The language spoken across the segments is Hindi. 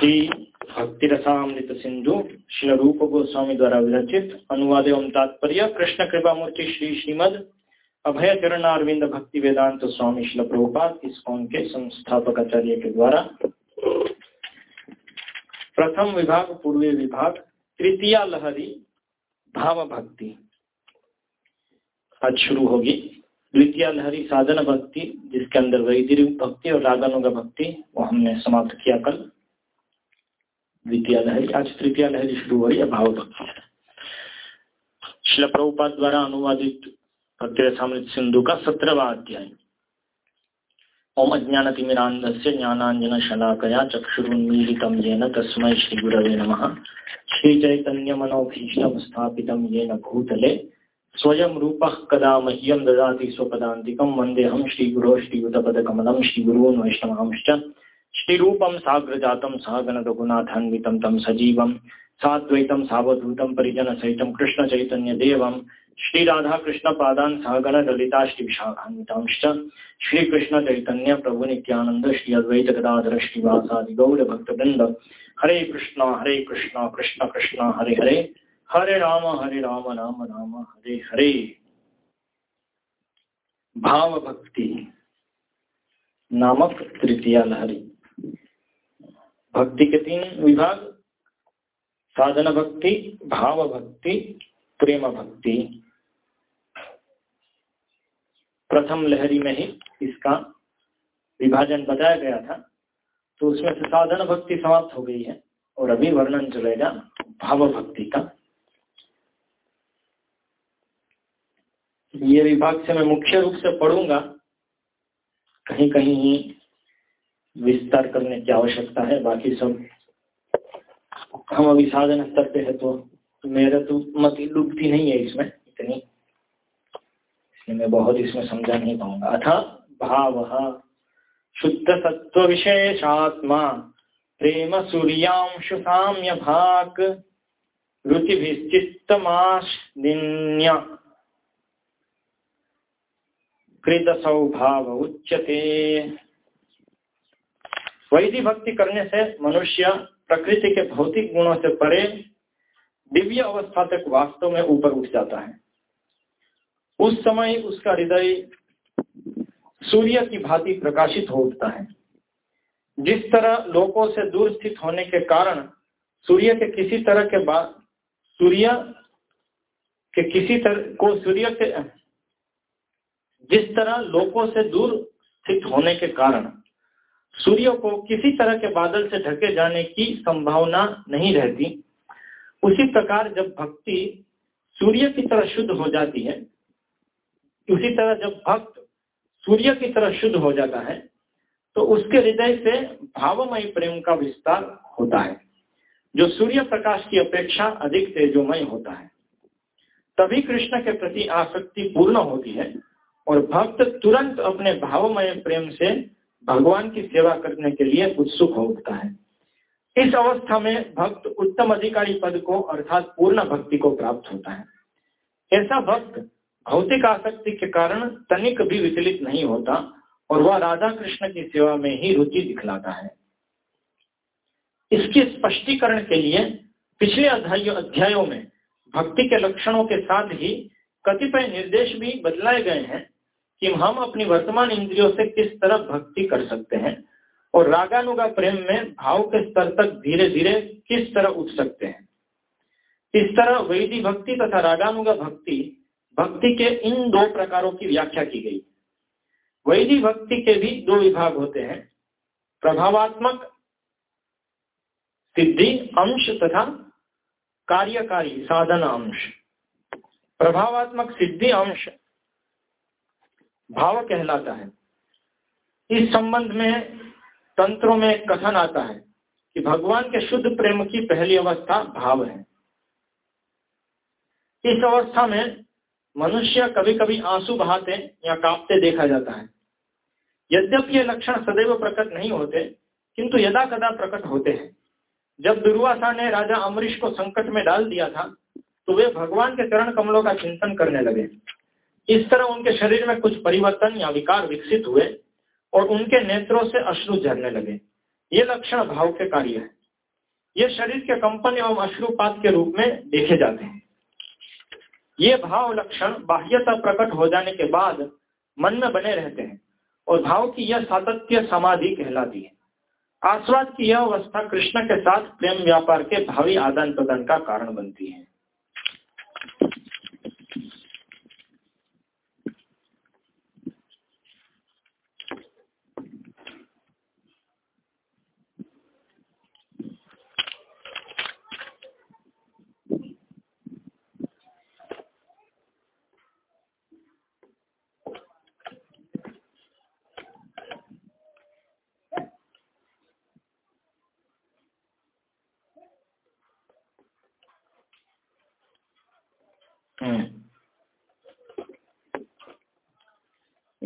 श्री भक्ति रसामृत सिंधु श्री रूप गोस्वामी द्वारा विरचित अनुवाद एवं तात्पर्य कृष्ण कृपा मूर्ति श्री श्रीमद अभय चरण अरविंद भक्ति वेदांत स्वामी शिल प्रभुपात कौन के संस्थापक आचार्य के द्वारा। प्रथम विभाग, पूर्वी विभाग, तृतीय लहरी भाव भक्ति आज शुरू होगी। द्वितीय लहरी, साधन भक्ति, जिसके अंदर वैदिक भक्ति और रागानुग भक्ति, वो हमने समाप्त किया कल। द्वितीय लहरी आज तृतीय लहरी शुरू हो रही है, भाव भक्ति शिल प्रभुपाद द्वारा अनुवादित भक्ति सिंधु का सत्रहवा अध्याय। ओम अज्ञान तिमिरांध से ज्ञानांजन शलाकया चक्षुरुन्मीलितं तस्मै श्रीगुरवे नमः। श्रीचैतन्यमनोभीष्टं स्थापितं येन भूतले। स्वयं रूप कदा मह्यम ददाति स्वपदान्तिकं। वन्देऽहं श्रीगुरो, श्रीयुतपदकमलं, श्रीगुरून् वैष्णवांश्च। श्रीरूपम साग्र जातम सहगन रघुनाथान्वितम तम सजीवम साद्वैतम सावधूतम परिजन सहित कृष्ण चैतन्य देवम श्री राधा कृष्ण पादान सहगन ललिता श्री विशाखान्वितांश्च श्री कृष्ण चैतन्य प्रभु नित्यानंद श्री अद्वैत गदाधर श्रीवासादि गौर भक्तवृंद हरे कृष्ण हरे कृष्ण कृष्ण कृष्ण, हरे हरे हरे राम हरे राम राम राम, हरे हरे। भाव भक्ति नामक तृतीय लहरी। भक्ति के तीन विभाग, साधन भक्ति, भाव भक्ति, प्रेम भक्ति। प्रथम लहरी में ही इसका विभाजन बताया गया था तो उसमें से साधन भक्ति समाप्त हो गई है, और अभी वर्णन चलेगा भाव भक्ति का। ये विभाग से मैं मुख्य रूप से पढ़ूँगा कहीं कहीं विस्तार करने की आवश्यकता है, बाकी सब हम अभी साधन स्तर पे है तो मेरा तो मत डूबती नहीं है इसमें इतनी। इसलिए मैं बहुत इसमें समझा नहीं पाऊँगा। अथा भाव शुद्ध सत्व विशेषात्मा, प्रेम सूर्यांशु साम्य रुचिभिश्चित्तमाश्दिन्य कृत सौभाव उच्यते। वैदिक भक्ति करने से मनुष्य प्रकृति के भौतिक गुणों से परे दिव्य अवस्था तक वास्तव में ऊपर उठ जाता है। उस समय उसका हृदय सूर्य की भांति प्रकाशित हो उठता है। जिस तरह लोगों से दूर स्थित होने के कारण सूर्य के किसी तरह के बाद सूर्य के किसी तरह को सूर्य के जिस तरह लोगों से दूर स्थित होने के कारण सूर्य को किसी तरह के बादल से ढके जाने की संभावना नहीं रहती। उसी प्रकार जब भक्ति सूर्य की तरह शुद्ध हो जाती है, उसी तरह जब भक्त सूर्य की तरह शुद्ध हो जाता है तो उसके हृदय से भावमय प्रेम का विस्तार होता है, जो सूर्य प्रकाश की अपेक्षा अधिक तेजोमय होता है। तभी कृष्ण के प्रति आसक्ति पूर्ण होती है और भक्त तुरंत अपने भावमय प्रेम से भगवान की सेवा करने के लिए उत्सुक हो उठता है। इस अवस्था में भक्त उत्तम अधिकारी पद को अर्थात पूर्ण भक्ति को प्राप्त होता है। ऐसा भक्त भौतिक आसक्ति के कारण तनिक भी विचलित नहीं होता और वह राधा कृष्ण की सेवा में ही रुचि दिखलाता है। इसके स्पष्टीकरण के लिए पिछले अध्यायों में भक्ति के लक्षणों के साथ ही कतिपय निर्देश भी बदलाए गए हैं। कि हम अपनी वर्तमान इंद्रियों से किस तरह भक्ति कर सकते हैं और रागानुगा प्रेम में भाव के स्तर तक धीरे धीरे किस तरह उठ सकते हैं। इस तरह वैदिक भक्ति तथा रागानुगा भक्ति भक्ति के इन दो प्रकारों की व्याख्या की गई। वैदिक भक्ति के भी दो विभाग होते हैं, प्रभावात्मक सिद्धि, अंश तथा कार्यकारी साधन अंश। प्रभावात्मक सिद्धि, अंश भाव कहलाता है। इस संबंध में तंत्रों में कथन आता है कि भगवान के शुद्ध प्रेम की पहली अवस्था भाव है। इस अवस्था में मनुष्य कभी कभी आँसू बहाते या कांपते देखा जाता है। यद्यपि ये लक्षण सदैव प्रकट नहीं होते, किंतु यदा कदा प्रकट होते हैं। जब दुर्वासा ने राजा अमरीश को संकट में डाल दिया था तो वे भगवान के चरण कमलों का चिंतन करने लगे। इस तरह उनके शरीर में कुछ परिवर्तन या विकार विकसित हुए और उनके नेत्रों से अश्रु झरने लगे। ये लक्षण भाव के कार्य है। ये शरीर के कंपन एवं अश्रुपात के रूप में देखे जाते हैं। ये भाव लक्षण बाह्यता प्रकट हो जाने के बाद मन में बने रहते हैं और भाव की यह सातत्य समाधि कहलाती है। आस्वाद की यह अवस्था कृष्ण के साथ प्रेम व्यापार के भावी आदान प्रदान का कारण बनती है।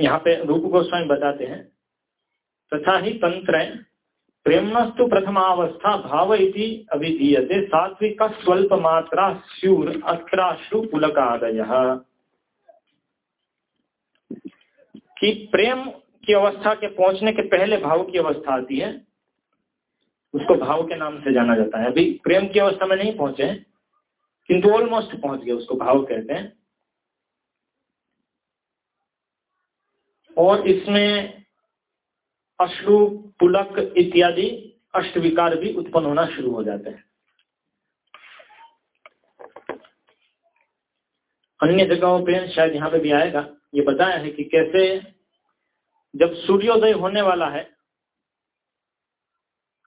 यहाँ पे रूप गोस्वामी बताते हैं। तथा ही तंत्र प्रेमस्तु प्रथमावस्था भाव इति अभिधीयते, सात्विक स्वल्प मात्रा स्यूर अस्त्राश्रु पुलकादय। कि प्रेम की अवस्था के पहुँचने के पहले भाव की अवस्था आती है, उसको भाव के नाम से जाना जाता है। अभी प्रेम की अवस्था में नहीं पहुँचे किंतु ऑलमोस्ट पहुँच गए उसको भाव कहते हैं। और इसमें अश्रु, पुलक इत्यादि अष्ट विकार भी उत्पन्न होना शुरू हो जाते हैं। अन्य जगहों पे शायद यहाँ पे भी आएगा। ये बताया है कि कैसे जब सूर्योदय होने वाला है,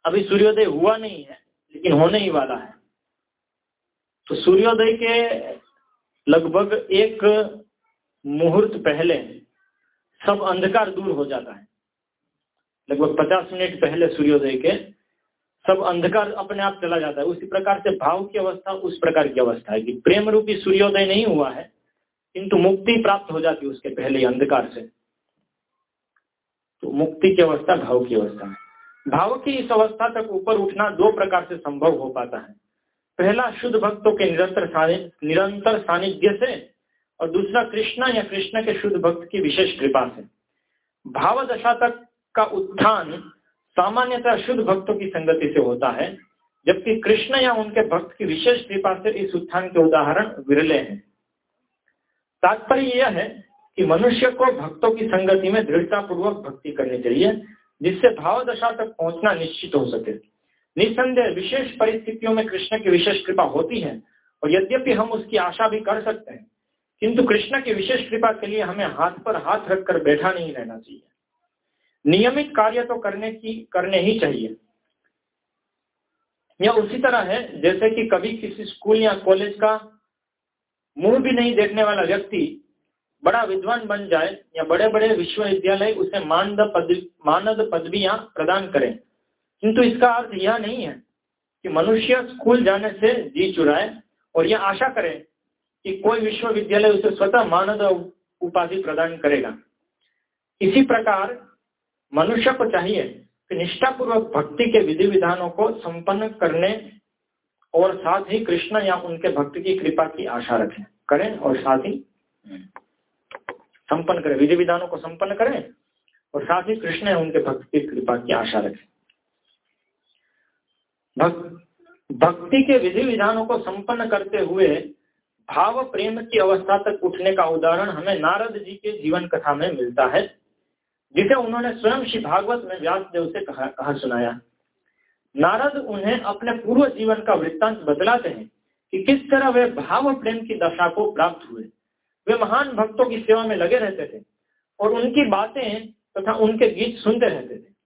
अभी सूर्योदय हुआ नहीं है, लेकिन होने ही वाला है तो सूर्योदय के लगभग एक मुहूर्त पहले सब अंधकार दूर हो जाता है। लगभग पचास मिनट पहले सूर्योदय के सब अंधकार अपने आप चला जाता है। उसी प्रकार से भाव की अवस्था उस प्रकार की अवस्था है कि प्रेम रूपी सूर्योदय नहीं हुआ है, किंतु मुक्ति प्राप्त हो जाती है उसके पहले अंधकार से। तो मुक्ति की अवस्था, भाव की अवस्था है। भाव की इस अवस्था तक ऊपर उठना दो प्रकार से संभव हो पाता है। पहला, शुद्ध भक्तों के निरंतर निरंतर सानिध्य से और दूसरा कृष्णा या कृष्ण के शुद्ध भक्त की विशेष कृपा से। भाव दशा तक का उत्थान सामान्यतः शुद्ध भक्तों की संगति से होता है, जबकि कृष्ण या उनके भक्त की विशेष कृपा से इस उत्थान के उदाहरण विरले हैं। तात्पर्य यह है कि मनुष्य को भक्तों की संगति में दृढ़ता पूर्वक भक्ति करनी चाहिए, जिससे भाव दशा तक पहुँचना निश्चित हो सके। निसंदेह विशेष परिस्थितियों में कृष्ण की विशेष कृपा होती है, और यद्यपि हम उसकी आशा भी कर सकते हैं किंतु कृष्ण की विशेष कृपा के लिए हमें हाथ पर हाथ रखकर बैठा नहीं रहना चाहिए। नियमित कार्य तो करने की, करने ही चाहिए। यह उसी तरह है, जैसे कि कभी किसी स्कूल या कॉलेज का मुँह भी नहीं देखने वाला व्यक्ति बड़ा विद्वान बन जाए या बड़े बड़े विश्वविद्यालय उसे मानद पद, मानद पदवियाँ प्रदान करें। किंतु इसका अर्थ यह नहीं है कि मनुष्य स्कूल जाने से जी चुराए और यह आशा करे कि कोई विश्वविद्यालय उसे स्वतः मानद उपाधि प्रदान करेगा। इसी प्रकार मनुष्य को चाहिए कि निष्ठापूर्वक भक्ति के विधि विधानों को संपन्न करने और साथ ही कृष्ण या उनके भक्त की कृपा की आशा रखें। करें और साथ ही संपन्न करें विधि विधानों को संपन्न करें और साथ ही कृष्ण या उनके भक्त की कृपा की आशा रखें। भक्ति के विधि विधानों को संपन्न करते हुए भाव प्रेम की अवस्था तक उठने का उदाहरण हमें नारद जी के जीवन कथा में मिलता है जिसे उन्होंने स्वयं श्री भागवत में व्यास देव से कहा, कहा सुनाया। नारद उन्हें अपने पूर्व जीवन का वृत्तांत बदलाते हैं कि किस तरह वे भाव प्रेम की दशा को प्राप्त हुए। वे महान भक्तों की सेवा में लगे रहते थे और उनकी बातें तथा उनके गीत सुनते रहते थे।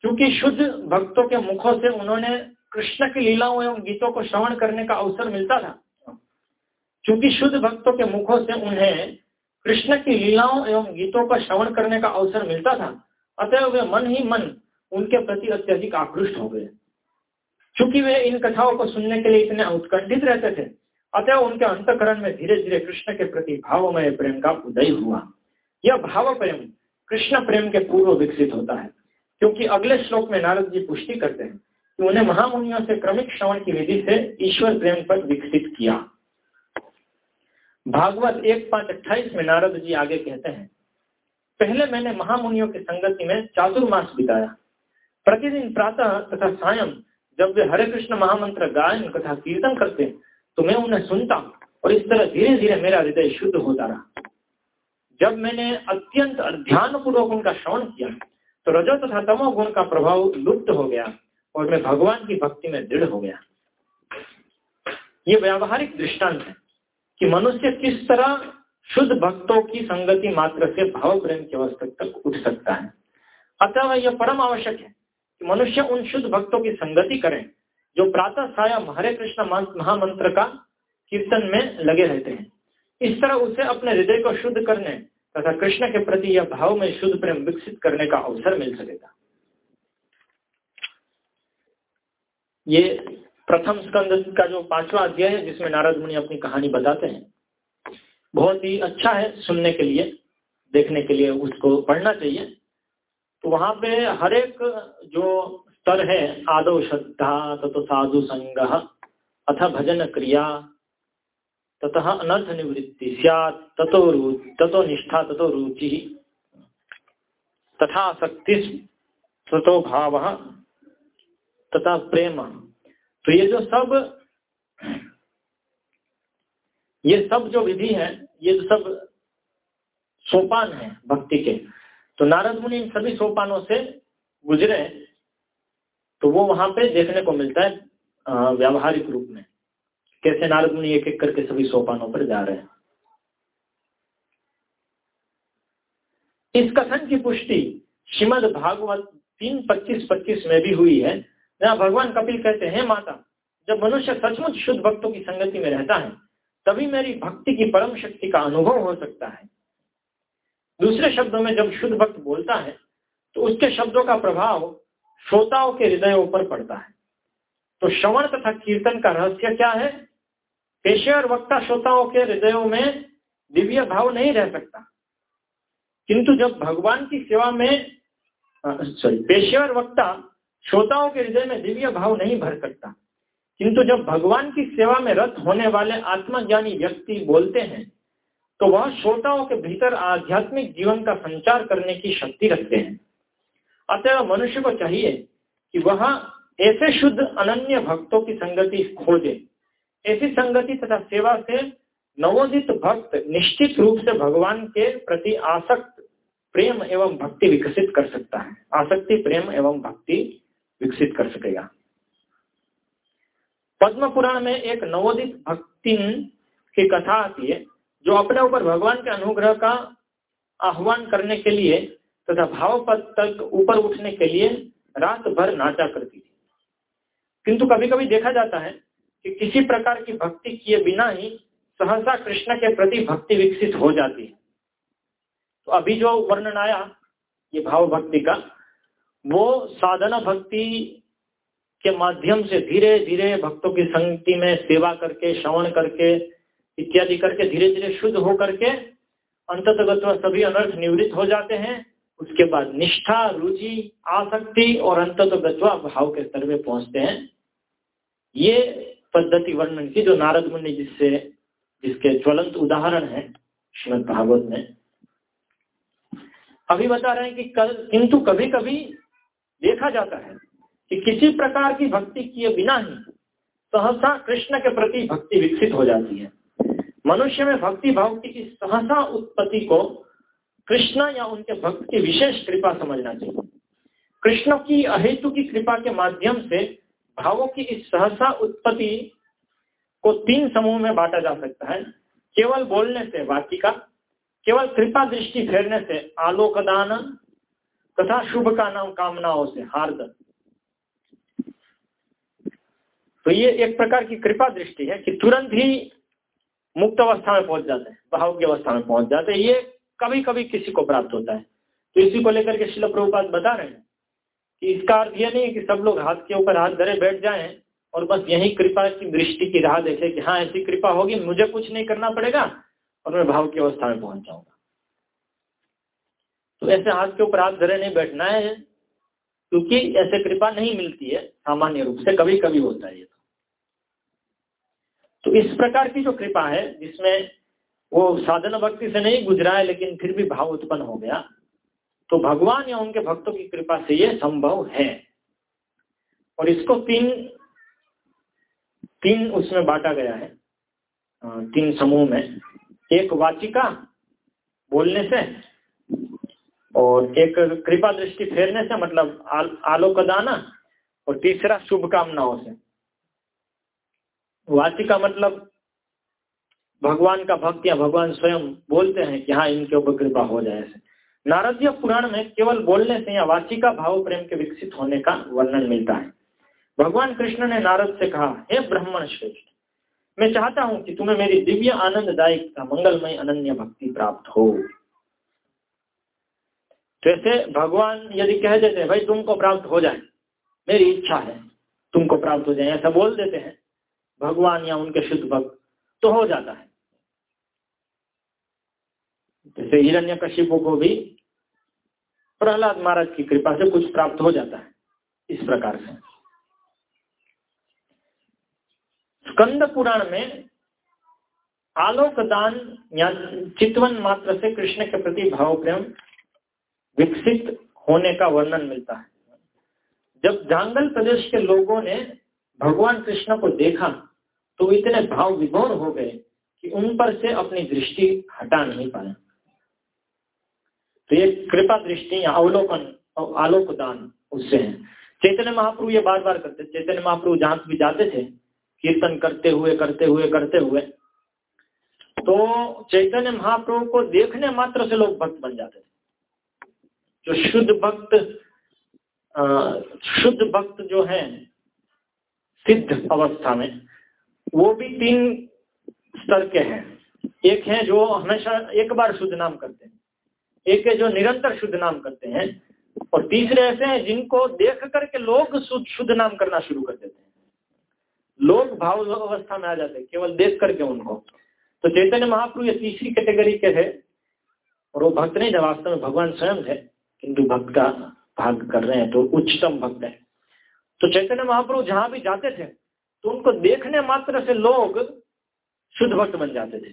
क्योंकि शुद्ध भक्तों के मुखों से उन्होंने कृष्ण की लीलाओं एवं गीतों को श्रवण करने का अवसर मिलता था क्योंकि शुद्ध भक्तों के मुखों से उन्हें कृष्ण की लीलाओं एवं गीतों का श्रवण करने का अवसर मिलता था। अतः वे मन ही मन उनके प्रति अत्यधिक आकृष्ट हो गए। क्योंकि वे इन कथाओं को सुनने के लिए इतने उत्कंठित रहते थे, अतः उनके अंतकरण में धीरे धीरे कृष्ण के प्रति भावमय प्रेम का उदय हुआ। यह भाव प्रेम कृष्ण प्रेम के पूर्व विकसित होता है, क्योंकि अगले श्लोक में नारद जी पुष्टि करते हैं कि उन्हें महामुनियों से क्रमिक श्रवण की विधि से ईश्वर प्रेम पर विकसित किया। भागवत एक पाँच अट्ठाईस में नारद जी आगे कहते हैं, पहले मैंने महामुनियों की संगति में चातुर्मास बिताया। प्रतिदिन प्रातः तथा सायं जब वे हरे कृष्ण महामंत्र गायन तथा कीर्तन करते तो मैं उन्हें सुनता और इस तरह धीरे धीरे मेरा हृदय शुद्ध होता रहा। जब मैंने अत्यंत ध्यान पूर्वक उनका श्रवण किया तो रजो तथा तमो गुण का प्रभाव लुप्त हो गया और मैं भगवान की भक्ति में दृढ़ हो गया। ये व्यावहारिक दृष्टांत है। कि मनुष्य किस तरह शुद्ध भक्तों की संगति मात्र से भाव प्रेम की अवस्था तक उठ सकता है। अतः यह परम आवश्यक है कि मनुष्य उन शुद्ध भक्तों की संगति करें, जो प्रातः सायम हरे कृष्ण महामंत्र का कीर्तन में लगे रहते हैं। इस तरह उसे अपने हृदय को शुद्ध करने तथा कृष्ण के प्रति यह भाव में शुद्ध प्रेम विकसित करने का अवसर मिल सकेगा। ये प्रथम स्कंद का जो पांचवा अध्याय है, जिसमें नारद मुनि अपनी कहानी बताते हैं, बहुत ही अच्छा है सुनने के लिए, देखने के लिए उसको पढ़ना चाहिए। तो वहाँ पे हर एक जो स्तर है आदो श्रद्धा तथो साधु संग, अथ भजन क्रिया, ततः अनर्थ निवृत्ति ततो ततो निष्ठा, ततो रुचि, तथा शक्ति ततो भाव, तथा प्रेम। तो ये जो सब, ये सब जो विधि है, ये जो सब सोपान है भक्ति के तो नारद मुनि इन सभी सोपानों से गुजरे तो वो वहाँ पे देखने को मिलता है व्यावहारिक रूप में, कैसे नारद मुनि एक एक करके सभी सोपानों पर जा रहे हैं। इस कथन की पुष्टि श्रीमद भागवत तीन पच्चीस पच्चीस में भी हुई है। जहाँ भगवान कपिल कहते हैं माता, जब मनुष्य सचमुच शुद्ध भक्तों की संगति में रहता है, तभी मेरी भक्ति की परम शक्ति का अनुभव हो सकता है। दूसरे शब्दों में जब शुद्ध भक्त बोलता है तो उसके शब्दों का प्रभाव श्रोताओं के हृदयों पर पड़ता है। तो श्रवण तथा कीर्तन का रहस्य क्या है? पेशेवर वक्ता श्रोताओं के हृदयों में दिव्य भाव नहीं रह सकता। किंतु जब भगवान की सेवा में सॉरी पेशेवर वक्ता श्रोताओं के हृदय में दिव्य भाव नहीं भर सकता। किंतु जब भगवान की सेवा में रत होने वाले आत्मज्ञानी व्यक्ति बोलते हैं तो वह श्रोताओं के भीतर आध्यात्मिक जीवन का संचार करने की शक्ति रखते हैं। अतः मनुष्य को चाहिए कि वह ऐसे शुद्ध अनन्य भक्तों की संगति खोजे। ऐसी संगति तथा सेवा से नवोदित भक्त निश्चित रूप से भगवान के प्रति आसक्त प्रेम एवं भक्ति विकसित कर सकता है। आसक्ति, प्रेम एवं भक्ति विकसित कर सकेगा। पद्म पुराण में एक नवोदित भक्ति की कथा आती है, जो अपने ऊपर भगवान के अनुग्रह का आह्वान करने के लिए तथा भाव पद तक ऊपर उठने के लिए रात भर नाचा करती थी। किंतु कभी कभी देखा जाता है कि किसी प्रकार की भक्ति किए बिना ही सहसा कृष्ण के प्रति भक्ति विकसित हो जाती है। तो अभी जो वर्णन आया, ये भाव भक्ति का वो साधना भक्ति के माध्यम से धीरे धीरे भक्तों की संगति में सेवा करके, श्रवण करके, इत्यादि करके धीरे धीरे शुद्ध हो करके अंततगत सभी अनर्थ निवृत्त हो जाते हैं। उसके बाद निष्ठा, रुचि, आसक्ति और अंततगत्वा भाव के स्तर में पहुँचते हैं। ये पद्धति वर्णन की जो नारद मुनि जिससे, जिसके ज्वलंत उदाहरण है श्रीमद भागवत में। अभी बता रहे हैं कि कल, किंतु कभी कभी देखा जाता है कि किसी प्रकार की भक्ति किए बिना ही सहसा कृष्ण के प्रति भक्ति विकसित हो जाती है। मनुष्य में भक्ति भाव की सहसा उत्पत्ति को कृष्ण या उनके भक्त की विशेष कृपा समझना चाहिए। कृष्ण की अहेतु की कृपा के माध्यम से भावों की इस सहसा उत्पत्ति को तीन समूह में बांटा जा सकता है। केवल बोलने से वाचिका केवल कृपा दृष्टि फेरने से आलोकदान तथा शुभ का नाम कामनाओं से हार्द तो ये एक प्रकार की कृपा दृष्टि है कि तुरंत ही मुक्त अवस्था में पहुँच जाते हैं भाव की अवस्था में पहुँच जाते हैं। ये कभी कभी किसी को प्राप्त होता है। तो इसी को लेकर के शिल प्रभुपात बता रहे हैं कि इसका अर्थ यह नहीं है कि सब लोग हाथ के ऊपर हाथ धरे बैठ जाए और बस यही कृपा की दृष्टि की राह देखे कि हाँ ऐसी कृपा होगी, मुझे कुछ नहीं करना पड़ेगा और मैं भाव की अवस्था में पहुँच जाऊँगा। तो ऐसे हाथ के ऊपर हाथ धरे नहीं बैठना है। क्योंकि ऐसे कृपा नहीं मिलती है, सामान्य रूप से कभी कभी होता है ये तो। तो इस प्रकार की जो कृपा है, जिसमें वो साधन भक्ति से नहीं गुजरा है, लेकिन फिर भी भाव उत्पन्न हो गया तो भगवान या उनके भक्तों की कृपा से ये संभव है। और इसको तीन तीन उसमें बांटा गया है। तीन समूह में। एक वाचिका, बोलने से और एक कृपा दृष्टि फेरने से मतलब आल, आलोक दाना और तीसरा शुभकामनाओं से। वाचिका मतलब भगवान का भक्त या भगवान स्वयं बोलते हैं कि हाँ इनके ऊपर कृपा हो जाए नारदीय पुराण में केवल बोलने से या वाचिका भाव प्रेम के विकसित होने का वर्णन मिलता है। भगवान कृष्ण ने नारद से कहा हे ब्राह्मण श्रेष्ठ मैं चाहता हूँ कि तुम्हें मेरी दिव्य आनंददायक मंगलमय अनन्य भक्ति प्राप्त हो। जैसे भगवान यदि कह देते हैं, भाई, तुमको प्राप्त हो जाए। मेरी इच्छा है, तुमको प्राप्त हो जाए। ऐसा बोल देते हैं, भगवान या उनके शुद्ध भक्त तो हो जाता है। जैसे हिरण्य को भी प्रहलाद महाराज की कृपा से कुछ प्राप्त हो जाता है, इस प्रकार से। स्कंद पुराण में आलोक दान या चितवन मात्र से कृष्ण के प्रति भाव प्रेम विकसित होने का वर्णन मिलता है। जब जांगल प्रदेश के लोगों ने भगवान कृष्ण को देखा तो इतने भाव विभोर हो गए कि उन पर से अपनी दृष्टि हटा नहीं पाए तो ये कृपा दृष्टि या अवलोकन और आलोक दान उससे है। चैतन्य महाप्रभु ये बार बार करते, चैतन्य महाप्रभु जहाँ भी जाते थे, कीर्तन करते हुए करते हुए करते हुए तो चैतन्य महाप्रभु को देखने मात्र से लोग भक्त बन जाते थे। जो शुद्ध भक्त शुद्ध भक्त जो है, सिद्ध अवस्था में, वो भी तीन स्तर के हैं। एक है जो हमेशा एक बार शुद्ध नाम करते हैं। एक है जो निरंतर शुद्ध नाम करते हैं। और तीसरे ऐसे हैं जिनको देख करके लोग शुद्ध नाम करना शुरू कर देते हैं। लोग भाव अवस्था में आ जाते हैं, केवल देख करके उनको। तो चैतन्य महाप्रभु ये तीसरी कैटेगरी के थे और वो भक्त नहीं थे वास्तव में भगवान स्वयं थे। किंतु भक्त का भाग कर रहे हैं तो उच्चतम भक्त है। तो चैतन्य महाप्रभु जहाँ भी जाते थे तो उनको देखने मात्र से लोग शुद्ध भक्त बन जाते थे।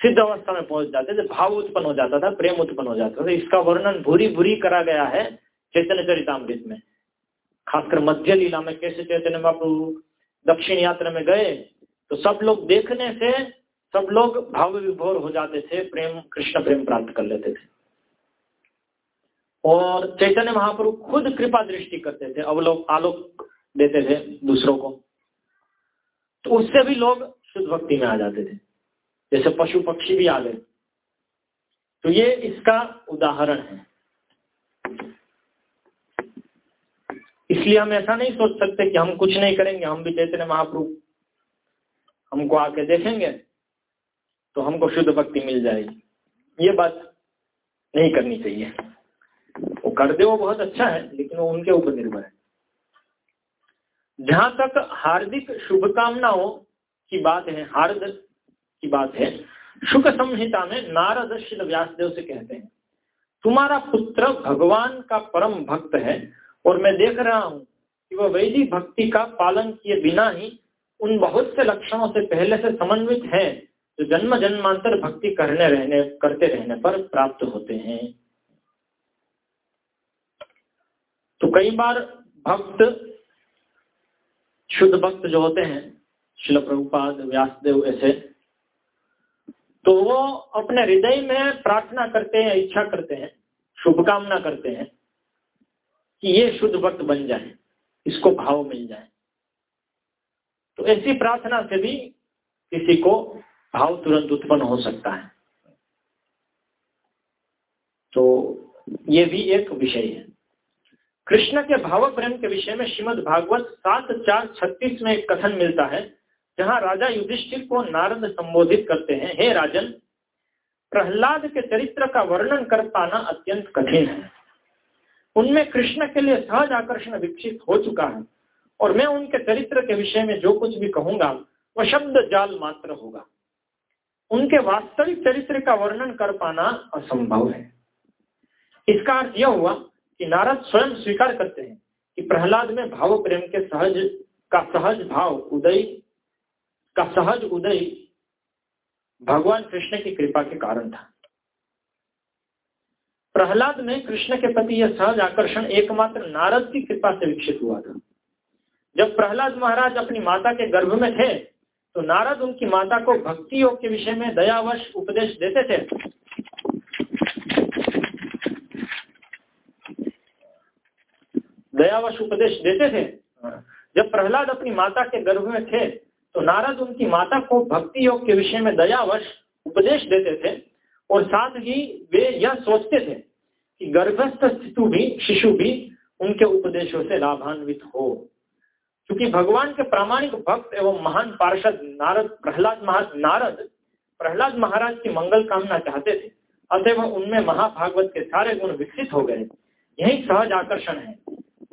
सिद्ध अवस्था में पहुँच जाते थे, भाव उत्पन्न हो जाता था, प्रेम उत्पन्न हो जाता था। इसका वर्णन भूरी भूरी करा गया है चैतन्य चरितमृत में। खासकर मध्य लीला में कैसे चैतन्य महाप्रभु दक्षिण यात्रा में गए तो सब लोग देखने से सब लोग भाव विभोर हो जाते थे, प्रेम, कृष्ण प्रेम प्राप्त कर लेते थे। और चैतन्य महाप्रभु खुद कृपा दृष्टि करते थे, अवलोक, आलोक देते थे दूसरों को। तो उससे भी लोग शुद्ध भक्ति में आ जाते थे। जैसे पशु पक्षी भी आ गए। तो ये इसका उदाहरण है। इसलिए हम ऐसा नहीं सोच सकते कि हम कुछ नहीं करेंगे, हम भी चैतन्य महाप्रभु, हमको आके देखेंगे तो हमको शुद्ध भक्ति मिल जाएगी। ये बात नहीं करनी चाहिए। कर दे वो बहुत अच्छा है, लेकिन वो उनके ऊपर निर्भर है। जहाँ तक हार्दिक शुभकामनाओं की बात है, हार्द की बात है, शुक संहिता में नारद श्री व्यासदेव से कहते हैं, तुम्हारा पुत्र भगवान का परम भक्त है, और मैं देख रहा हूँ कि वह वैदिक भक्ति का पालन किए बिना ही उन बहुत से लक्षणों से पहले से समन्वित है, जो जन्म जन्मांतर भक्ति करने रहने, करते रहने पर प्राप्त होते हैं। तो कई बार भक्त, शुद्ध भक्त जो होते हैं, शिल प्रभुपाद, व्यासदेव ऐसे तो वो अपने हृदय में प्रार्थना करते हैं, इच्छा करते हैं, शुभकामना करते हैं, कि ये शुद्ध भक्त बन जाए, इसको भाव मिल जाए। तो ऐसी प्रार्थना से भी किसी को भाव तुरंत उत्पन्न हो सकता है। तो ये भी एक विषय है। कृष्ण के भाव प्रेम के विषय में श्रीमद भागवत सात, चार, छत्तीस में एक कथन मिलता है, जहाँ राजा युधिष्ठिर को नारद संबोधित करते हैं, हे राजन, प्रहलाद के चरित्र का वर्णन कर पाना अत्यंत कठिन है। उनमें कृष्ण के लिए सहज आकर्षण विकसित हो चुका है और मैं उनके चरित्र के विषय में जो कुछ भी कहूँगा, वह शब्द जाल मात्र होगा। उनके वास्तविक चरित्र का वर्णन कर पाना असंभव है। इसका अर्थ यह हुआ कि नारद स्वयं स्वीकार करते हैं कि प्रहलाद में भाव प्रेम के सहज, का सहज भाव, उदय, का सहज उदय भगवान कृष्ण की कृपा के कारण था। प्रहलाद में कृष्ण के प्रति यह सहज आकर्षण एकमात्र नारद की कृपा से विकसित हुआ था। जब प्रहलाद महाराज अपनी माता के गर्भ में थे तो नारद उनकी माता को भक्ति योग के विषय में दयावश उपदेश देते थे। दयावश उपदेश देते थे। जब प्रहलाद अपनी माता के गर्भ में थे तो नारद उनकी माता को भक्ति योग के विषय में दयावश उपदेश देते थे और साथ ही वे यह सोचते थे कि गर्भस्थ शिशु भी शिशु भी उनके उपदेशों से लाभान्वित हो। क्योंकि भगवान के प्रामाणिक भक्त एवं महान पार्षद नारद, प्रहलाद नारद, प्रहलाद महाराज की मंगल कामना चाहते थे। अतः उनमें महाभागवत के सारे गुण विकसित हो गए। यही सहज आकर्षण है।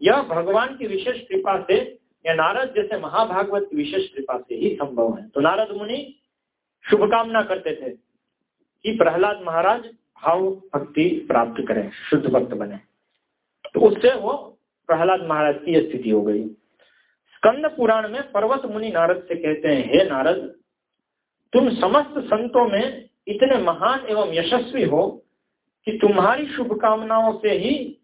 यह भगवान की विशेष कृपा से, या नारद जैसे महाभागवत की विशेष कृपा से ही संभव है। तो नारद मुनि शुभकामना करते थे कि प्रहलाद महाराज भाव भक्ति प्राप्त करें, शुद्ध भक्त बने। तो उससे वो प्रहलाद महाराज की स्थिति हो गई। स्कंद पुराण में पर्वत मुनि नारद से कहते हैं, हे नारद, तुम समस्त संतों में इतने महान एवं यशस्वी हो कि तुम्हारी शुभकामनाओं से ही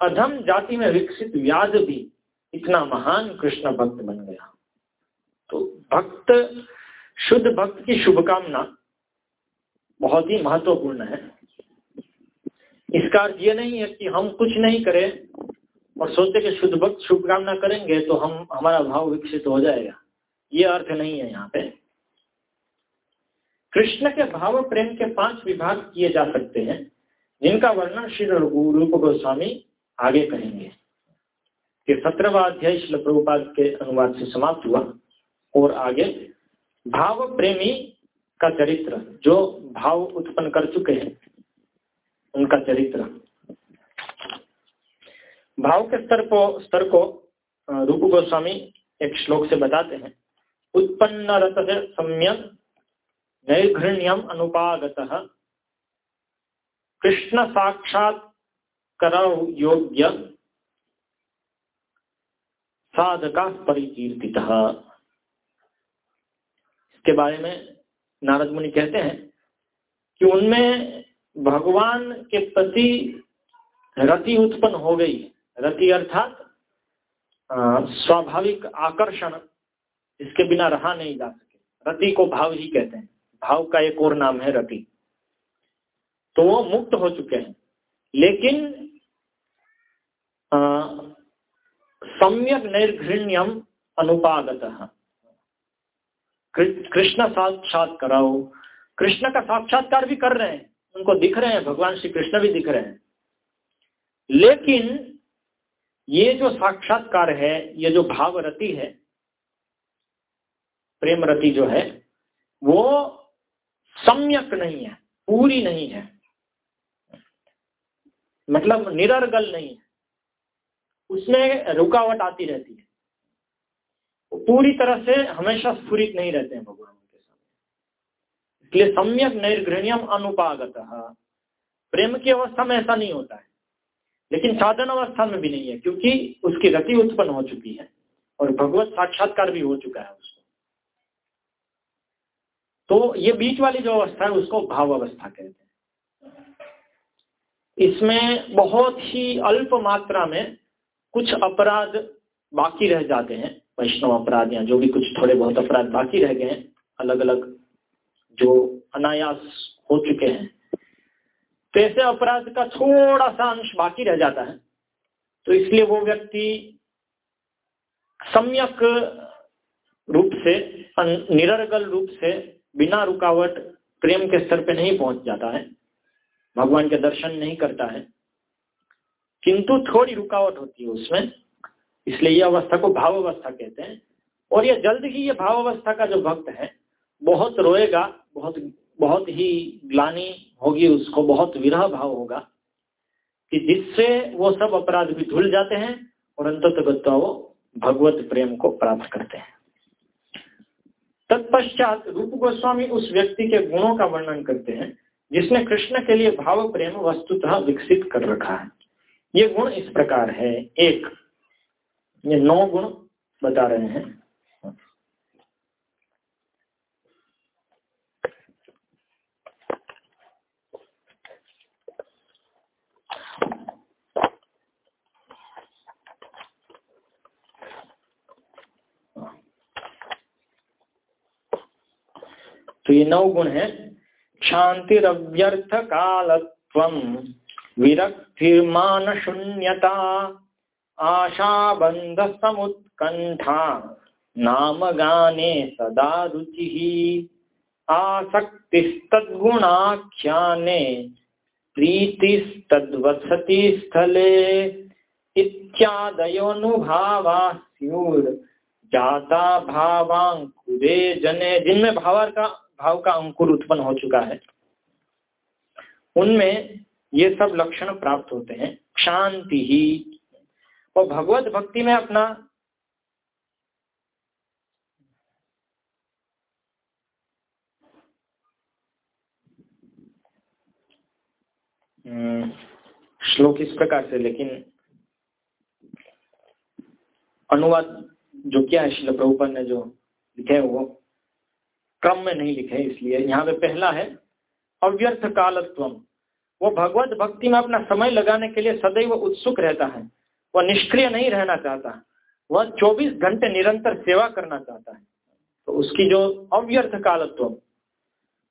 अधम जाति में विकसित व्याज भी इतना महान कृष्ण भक्त बन गया। तो भक्त, शुद्ध भक्त की शुभकामना बहुत ही महत्वपूर्ण है। इसका अर्थ ये नहीं है कि हम कुछ नहीं करें और सोचते कि शुद्ध भक्त शुभकामना करेंगे तो हम, हमारा भाव विकसित हो जाएगा। ये अर्थ नहीं है यहाँ पे। कृष्ण के भाव प्रेम के पाँच विभाग किए जा सकते हैं, जिनका वर्णन श्री रूप गोस्वामी आगे कहेंगे कि सत्रहवा अध्याय श्री प्रभुपाद के अनुवाद से समाप्त हुआ और आगे भाव प्रेमी का चरित्र, जो भाव उत्पन्न कर चुके हैं, उनका चरित्र। भाव के स्तर को स्तर को रूप गोस्वामी एक श्लोक से बताते हैं। उत्पन्न रत सम्यक नैर्घृण्यम अनुपागत। कृष्ण साक्षात योग्य साधका परिकीर्तित इसके बारे में नारद मुनि कहते हैं कि उनमें भगवान के प्रति रति उत्पन्न हो गई। रति अर्थात स्वाभाविक आकर्षण इसके बिना रहा नहीं जा सके। रति को भाव ही कहते हैं। भाव का एक और नाम है रति। तो वो मुक्त हो चुके हैं। लेकिन सम्यक निर्घृण्यम अनुपागत। कृष्ण साक्षात कराओ कृष्ण का साक्षात्कार भी कर रहे हैं, उनको दिख रहे हैं, भगवान श्री कृष्ण भी दिख रहे हैं। लेकिन ये जो साक्षात्कार है, ये जो भाव रति है प्रेम रति जो है, वो सम्यक नहीं है, पूरी नहीं है। मतलब निरर्गल नहीं है। उसमें रुकावट आती रहती है। पूरी तरह से हमेशा स्फुरित नहीं रहते हैं भगवान के सामने। इसलिए सम्यक नैर्घृण्यम अनुपागत। प्रेम की अवस्था में ऐसा नहीं होता है। लेकिन साधन अवस्था में भी नहीं है, क्योंकि उसकी गति उत्पन्न हो चुकी है और भगवत साक्षात्कार भी हो चुका है उसको। तो ये बीच वाली जो अवस्था है, उसको भाव अवस्था कहते हैं। इसमें बहुत ही अल्प मात्रा में कुछ अपराध बाकी रह जाते हैं, वैष्णव अपराध या जो भी कुछ थोड़े बहुत अपराध बाकी रह गए हैं अलग अलग जो अनायास हो चुके हैं तो ऐसे अपराध का थोड़ा सा अंश बाकी रह जाता है। तो इसलिए वो व्यक्ति सम्यक रूप से निरर्गल रूप से बिना रुकावट प्रेम के स्तर पे नहीं पहुँच जाता है, भगवान के दर्शन नहीं करता है। किंतु थोड़ी रुकावट होती है उसमें। इसलिए यह अवस्था को भाव अवस्था कहते हैं। और यह जल्द ही ये भाव अवस्था का जो भक्त है, बहुत रोएगा, बहुत बहुत ही ग्लानी होगी उसको, बहुत विरह भाव होगा कि जिससे वो सब अपराध भी धुल जाते हैं और अंततगत्वा वो भगवत प्रेम को प्राप्त करते हैं। तत्पश्चात रूप गोस्वामी उस व्यक्ति के गुणों का वर्णन करते हैं, जिसने कृष्ण के लिए भाव प्रेम वस्तुतः विकसित कर रखा है। ये गुण इस प्रकार है। एक, ये नौ गुण बता रहे हैं। तो ये नौ गुण है। शांति रव्यर्थ कालत्वम विरक्तिर्मान शून्यता आशा बंध समुत्कंठा नाम गाने सदा रुचि, आसक्तिस्तद्गुणाख्याने प्रीतिस्तद्वसति स्थले इत्यादयोनुभावा जाता भावांकुरे जने, जिनमें भावर का भाव का अंकुर उत्पन्न हो चुका है। उनमें ये सब लक्षण प्राप्त होते हैं। शांति ही। और भगवत भक्ति में अपना हम्म, श्लोक इस प्रकार से लेकिन अनुवाद जो क्या है शिल प्रभुपन ने जो लिखे वो क्रम में नहीं लिखे इसलिए यहाँ पे पहला है अव्यर्थ कालत्व वो भगवत भक्ति में अपना समय लगाने के लिए सदैव उत्सुक रहता है। वह निष्क्रिय नहीं रहना चाहता। वह 24 घंटे निरंतर सेवा करना चाहता है। तो उसकी जो अव्यर्थ कालत्व,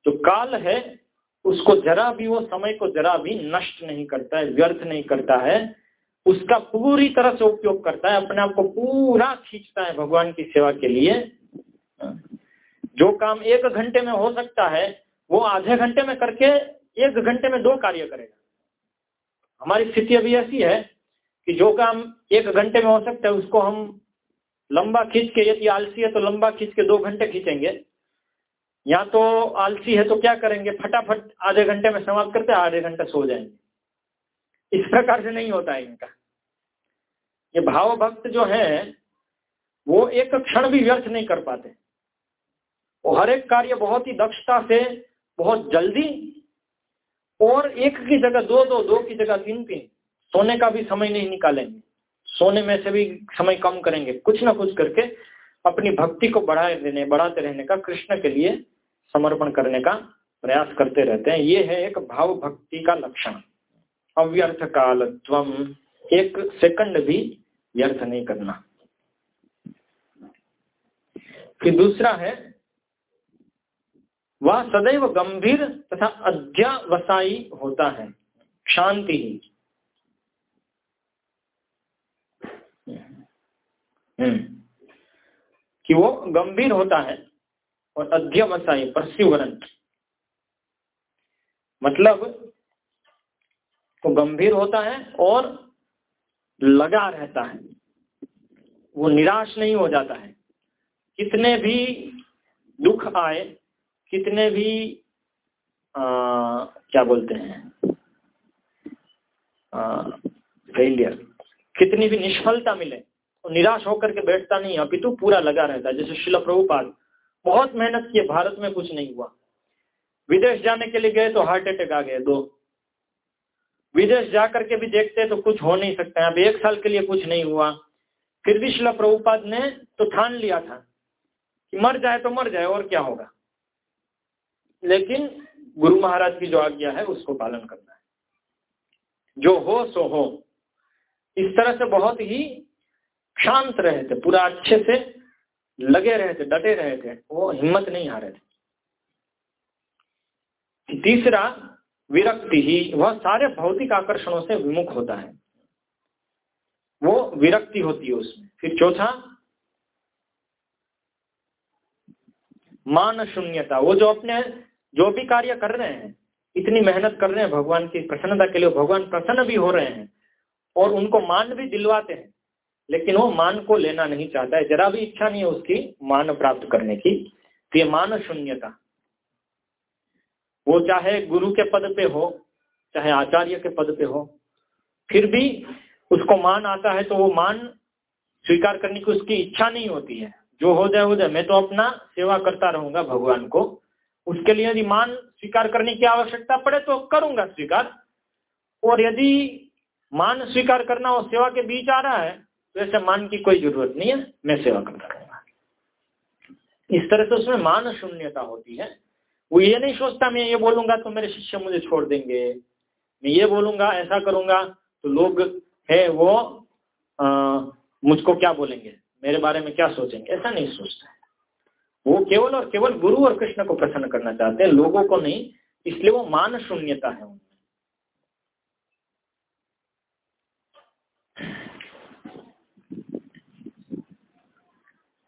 जो काल है, उसको जरा भी, वो समय को जरा भी नष्ट नहीं करता है, व्यर्थ नहीं करता है। उसका पूरी तरह से उपयोग करता है, अपने आप को पूरा खींचता है भगवान की सेवा के लिए। जो काम एक घंटे में हो सकता है, वो आधे घंटे में करके एक घंटे में दो कार्य करेगा। हमारी स्थिति अभी ऐसी है कि जो काम एक घंटे में हो सकता है, उसको हम लंबा खींच के, यदि आलसी है तो लंबा खींच के दो घंटे खींचेंगे। या तो आलसी है तो क्या करेंगे? फटाफट आधे घंटे में समाप्त करते आधे घंटे सो जाएँगे। इस प्रकार से नहीं होता है इनका। ये भाव भक्त जो है, वो एक क्षण भी व्यर्थ नहीं कर पाते। वो हर एक कार्य बहुत ही दक्षता से, बहुत जल्दी और एक की जगह दो दो दो की जगह तीन तीन। सोने का भी समय नहीं निकालेंगे। सोने में से भी समय कम करेंगे। कुछ ना कुछ करके अपनी भक्ति को बढ़ाए देने, बढ़ाते रहने का, कृष्ण के लिए समर्पण करने का प्रयास करते रहते हैं। ये है एक भाव भक्ति का लक्षण। अव्यर्थ कालत्व। एक सेकंड भी व्यर्थ नहीं करना। फिर दूसरा है वह सदैव गंभीर तथा अध्यावसायी होता है। शांति। ही हम्म। कि वो गंभीर होता है और अध्यवसायी परस्यूवरंट मतलब वो गंभीर होता है और लगा रहता है। वो निराश नहीं हो जाता है। कितने भी दुख आए कितने भी आ, क्या बोलते हैं फेलियर कितनी भी निष्फलता मिले तो निराश होकर के बैठता नहीं अपितु पूरा लगा रहता है। जैसे शिला प्रभुपाल बहुत मेहनत किए भारत में कुछ नहीं हुआ। विदेश जाने के लिए गए तो हार्ट अटैक आ गए दो। विदेश जाकर के भी देखते तो कुछ हो नहीं सकता अब एक साल के लिए कुछ नहीं हुआ। फिर भी शिला प्रभुपाद ने तो ठान लिया था कि मर जाए तो मर जाए और क्या होगा? लेकिन गुरु महाराज की जो आज्ञा है, उसको पालन करना है। जो हो, सो हो। इस तरह से बहुत ही शांत रहे थे, पूरा अच्छे से लगे रहे थे, डटे रहे थे, वो हिम्मत नहीं हारे थे। तीसरा, विरक्ति ही, वह सारे भौतिक आकर्षणों से विमुख होता है। वो विरक्ति होती है उसमें। फिर चौथा मान शून्यता वो जो अपने जो भी कार्य कर रहे हैं, इतनी मेहनत कर रहे हैं भगवान की प्रसन्नता के लिए, भगवान प्रसन्न भी हो रहे हैं और उनको मान भी दिलवाते हैं, लेकिन वो मान को लेना नहीं चाहता है। जरा भी इच्छा नहीं है उसकी मान प्राप्त करने की। तो ये मान शून्यता। वो चाहे गुरु के पद पे हो, चाहे आचार्य के पद पे हो, फिर भी उसको मान आता है तो वो मान स्वीकार करने की उसकी इच्छा नहीं होती है। जो हो जाए हो जाए। मैं तो अपना सेवा करता रहूँगा भगवान को। उसके लिए यदि मान स्वीकार करने की आवश्यकता पड़े तो करूँगा स्वीकार। और यदि मान स्वीकार करना और सेवा के बीच आ रहा है तो ऐसे मान की कोई ज़रूरत नहीं है, मैं सेवा करता रहूँगा। इस तरह से उसमें मान शून्यता होती है। वो ये नहीं सोचता, मैं ये बोलूँगा तो मेरे शिष्य मुझे छोड़ देंगे। मैं ये बोलूँगा, ऐसा करूँगा तो लोग है वो मुझको क्या बोलेंगे? मेरे बारे में क्या सोचेंगे? ऐसा नहीं सोचता। वो केवल और केवल गुरु और कृष्ण को प्रसन्न करना चाहते हैं, लोगों को नहीं, इसलिए वो मान शून्यता है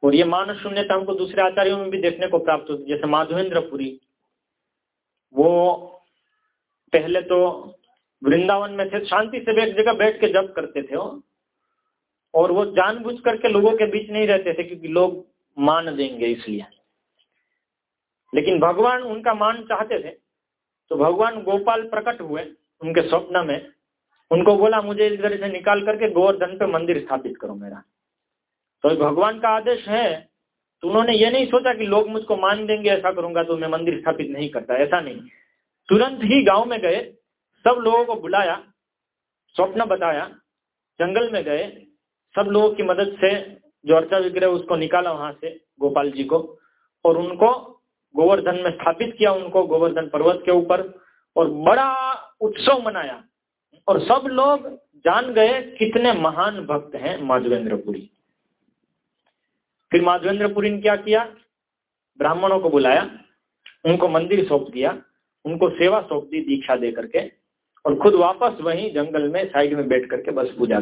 और ये मान शून्यता हमको दूसरे आचार्यों में भी देखने को प्राप्त होती जैसे माधवेंद्रपुरी, वो पहले तो वृंदावन में थे, शांति से एक जगह बैठ के जब करते थे और वो जानबूझ करके लोगों के बीच नहीं रहते थे, क्योंकि लोग मान देंगे इसलिए। लेकिन भगवान उनका मान चाहते थे तो भगवान गोपाल प्रकट हुए उनके स्वप्न में। उनको बोला, मुझे इस से निकाल करके गोवर्धन पे मंदिर स्थापित करो मेरा। तो भगवान का आदेश है। तो उन्होंने ये नहीं सोचा कि लोग मुझको मान देंगे, ऐसा करूँगा तो मैं मंदिर स्थापित नहीं करता, ऐसा नहीं। तुरंत ही गाँव में गए, सब लोगों को बुलाया, स्वप्न बताया, जंगल में गए, सब लोगों की मदद से जो अर्चा विग्रह उसको निकाला वहाँ से, गोपाल जी को, और उनको गोवर्धन में स्थापित किया उनको गोवर्धन पर्वत के ऊपर, और बड़ा उत्सव मनाया। और सब लोग जान गए कितने महान भक्त हैं माधवेंद्रपुरी। फिर माधवेंद्रपुरी ने क्या किया? ब्राह्मणों को बुलाया, उनको मंदिर सौंप दिया, उनको सेवा सौंप दी दीक्षा दे करके, और खुद वापस वहीं जंगल में साइड में बैठ करके बस पूजा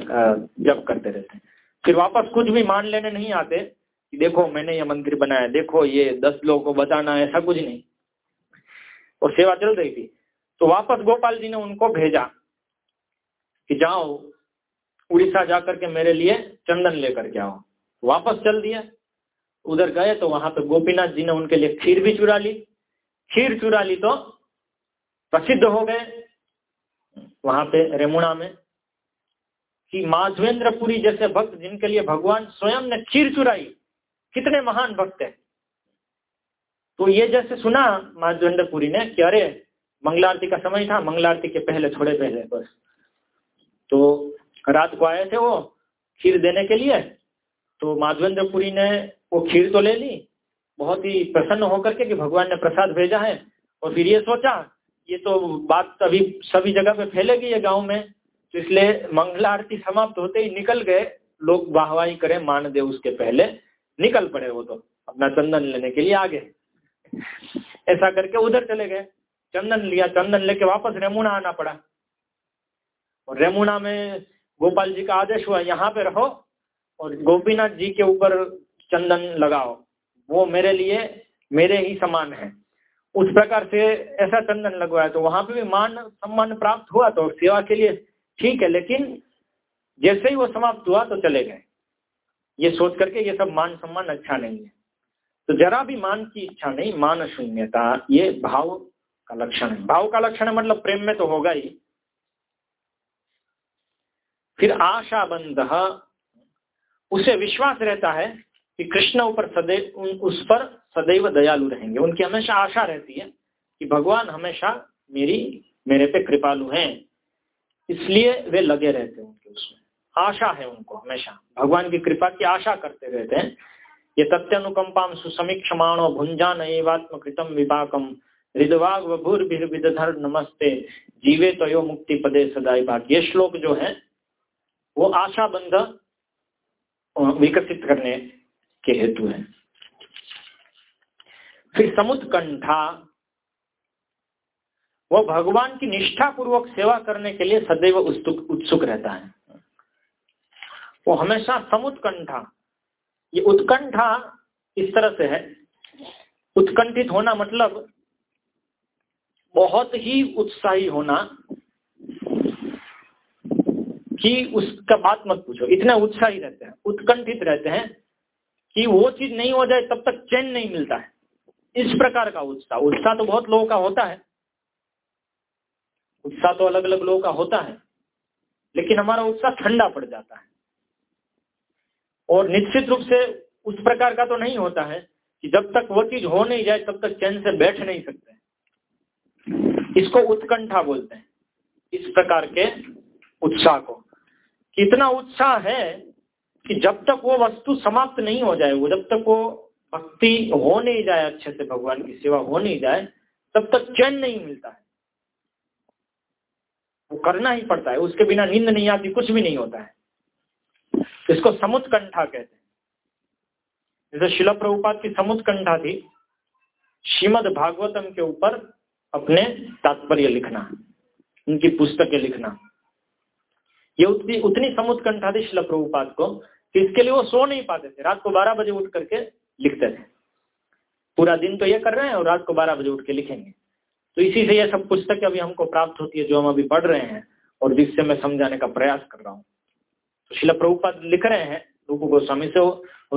जब करते रहते हैं। फिर वापस कुछ भी मान लेने नहीं आते कि देखो, मैंने ये मंदिर बनाया, देखो ये दस लोगों को बचाना ऐसा कुछ नहीं। और सेवा चल रही थी। तो वापस गोपाल जी ने उनको भेजा कि जाओ, उड़ीसा जाकर के मेरे लिए चंदन लेकर के आओ। वापस चल दिया। उधर गए तो वहाँ पे गोपीनाथ जी ने उनके लिए खीर भी चुरा ली। खीर चुरा ली तो प्रसिद्ध हो गए। वहाँ पे रेमुणा में कि माधवेंद्रपुरी जैसे भक्त जिनके लिए भगवान स्वयं ने खीर चुराई, कितने महान भक्त है। तो ये जैसे सुना माधवेंद्रपुरी ने कि अरे, मंगलारती का समय था, मंगलारती के पहले, थोड़े पहले, बस। तो रात को आए थे वो खीर देने के लिए तो माधवेंद्रपुरी ने वो खीर तो ले ली, बहुत ही प्रसन्न होकर के कि भगवान ने प्रसाद भेजा है, और फिर ये सोचा, ये तो बात अभी सभी जगह पे फैलेगी, ये गाँव में। तो इसलिए मंगला आरती समाप्त होते ही निकल गए, लोग वाहवाही करें, मान दे उसके पहले, निकल पड़े वो तो अपना चंदन लेने के लिए आगे। ऐसा करके उधर चले गए, चंदन लिया, चंदन लेके वापस रेमुना आना पड़ा। और रेमुना में गोपाल जी का आदेश हुआ, यहाँ पे रहो और गोपीनाथ जी के ऊपर चंदन लगाओ। वो मेरे लिए, मेरे ही समान है। उस प्रकार से ऐसा चंदन लगवाया तो वहाँ पे भी मान सम्मान प्राप्त हुआ तो सेवा के लिए ठीक है, लेकिन जैसे ही वो समाप्त हुआ तो चले गए। ये सोच करके ये सब मान सम्मान अच्छा नहीं है। तो जरा भी मान की इच्छा नहीं, मान शून्यता, ये भाव का लक्षण है। भाव का लक्षण है मतलब प्रेम में तो होगा ही। फिर आशा बंध, उसे विश्वास रहता है कि कृष्ण ऊपर सदैव उस पर सदैव दयालु रहेंगे। उनकी हमेशा आशा रहती है कि भगवान हमेशा मेरी, मेरे पे कृपालु हैं। इसलिए वे लगे रहते हैं उनके उसमें। आशा है उनको हमेशा। भगवान की कृपा की आशा करते रहते हैं। ये तथ्यानुकंपाम सुसमीक्षमाणो भुंजान एवात्म कृतम विपाकम हृदवाग विधर नमस्ते। जीवे तयो मुक्ति पदे सदाई बात ये श्लोक जो है, वो आशा बंध विकसित करने के हेतु है। फिर समुत्कंठा वो भगवान की निष्ठा पूर्वक सेवा करने के लिए सदैव उत्सुक रहता है। वो हमेशा समुत्कंठा। ये उत्कंठा इस तरह से है। उत्कंठित होना मतलब बहुत ही उत्साही होना कि उसका बात मत पूछो। इतने उत्साही रहते हैं, उत्कंठित रहते हैं कि वो चीज़ नहीं हो जाए तब तक चैन नहीं मिलता है। इस प्रकार का उत्साह। उत्साह तो बहुत लोगों का होता है। उत्साह तो अलग अलग लोगों का होता है, लेकिन हमारा उत्साह ठंडा पड़ जाता है। और निश्चित रूप से उस प्रकार का तो नहीं होता है कि जब तक वो चीज़ हो नहीं जाए, तब तक चैन से बैठ नहीं सकते। इसको उत्कंठा बोलते हैं, इस प्रकार के उत्साह को। कितना उत्साह है कि जब तक वो वस्तु समाप्त नहीं हो जाए, वो जब तक वो भक्ति हो नहीं जाए अच्छे से, भगवान की सेवा हो नहीं जाए, तब तक चैन नहीं मिलता है। वो करना ही पड़ता है, उसके बिना नींद नहीं आती, कुछ भी नहीं होता है। इसको समुत्कंठा कहते हैं। जैसे शिला प्रभुपात की समुद्र कंठा थी, श्रीमद भागवतम के ऊपर अपने तात्पर्य लिखना, उनकी पुस्तकें लिखना। ये उतनी उतनी समुद्र कंठा थी शिला प्रभुपात को कि इसके लिए वो सो नहीं पाते थे। रात को बारह बजे उठ करके लिखते थे। पूरा दिन तो ये कर रहे हैं और रात को बारह बजे उठ के लिखेंगे। तो इसी से यह सब पुस्तकें अभी हमको प्राप्त होती है जो हम अभी पढ़ रहे हैं और जिससे मैं समझाने का प्रयास कर रहा हूँ। तो शिला प्रभुपाद लिख रहे हैं, रूप गोस्वामी से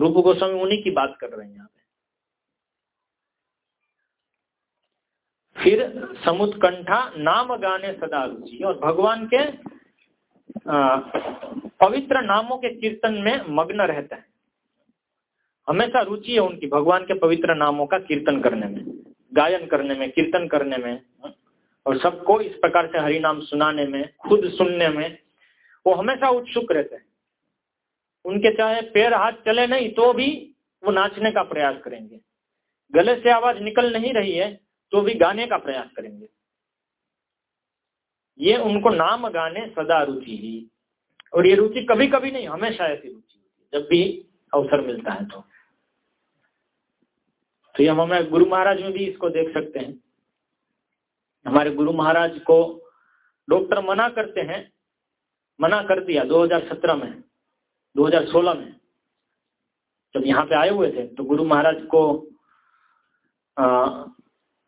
रूप गोस्वामी उन्हीं की बात कर रहे हैं यहाँ पे। फिर समुद्र कंठा नाम गाने सदा रुचि। और भगवान के पवित्र नामों के कीर्तन में मग्न रहता है। हमेशा रुचि है उनकी, भगवान के पवित्र नामों का कीर्तन करने में। गायन करने में, कीर्तन करने में, और सबको इस प्रकार से हरि नाम सुनाने में, खुद सुनने में, वो हमेशा उत्सुक रहते हैं। उनके चाहे पैर हाथ चले नहीं तो भी वो नाचने का प्रयास करेंगे। गले से आवाज़ निकल नहीं रही है तो भी गाने का प्रयास करेंगे। ये उनको नाम गाने सदा रुचि ही। और ये रुचि कभी कभी नहीं, हमेशा ऐसी रुचि होती जब भी अवसर मिलता है तो। तो हम हमें गुरु महाराज में भी इसको देख सकते हैं। हमारे गुरु महाराज को डॉक्टर मना करते हैं, मना कर दिया 2017 में 2016 में। जब यहाँ पे आए हुए थे तो गुरु महाराज को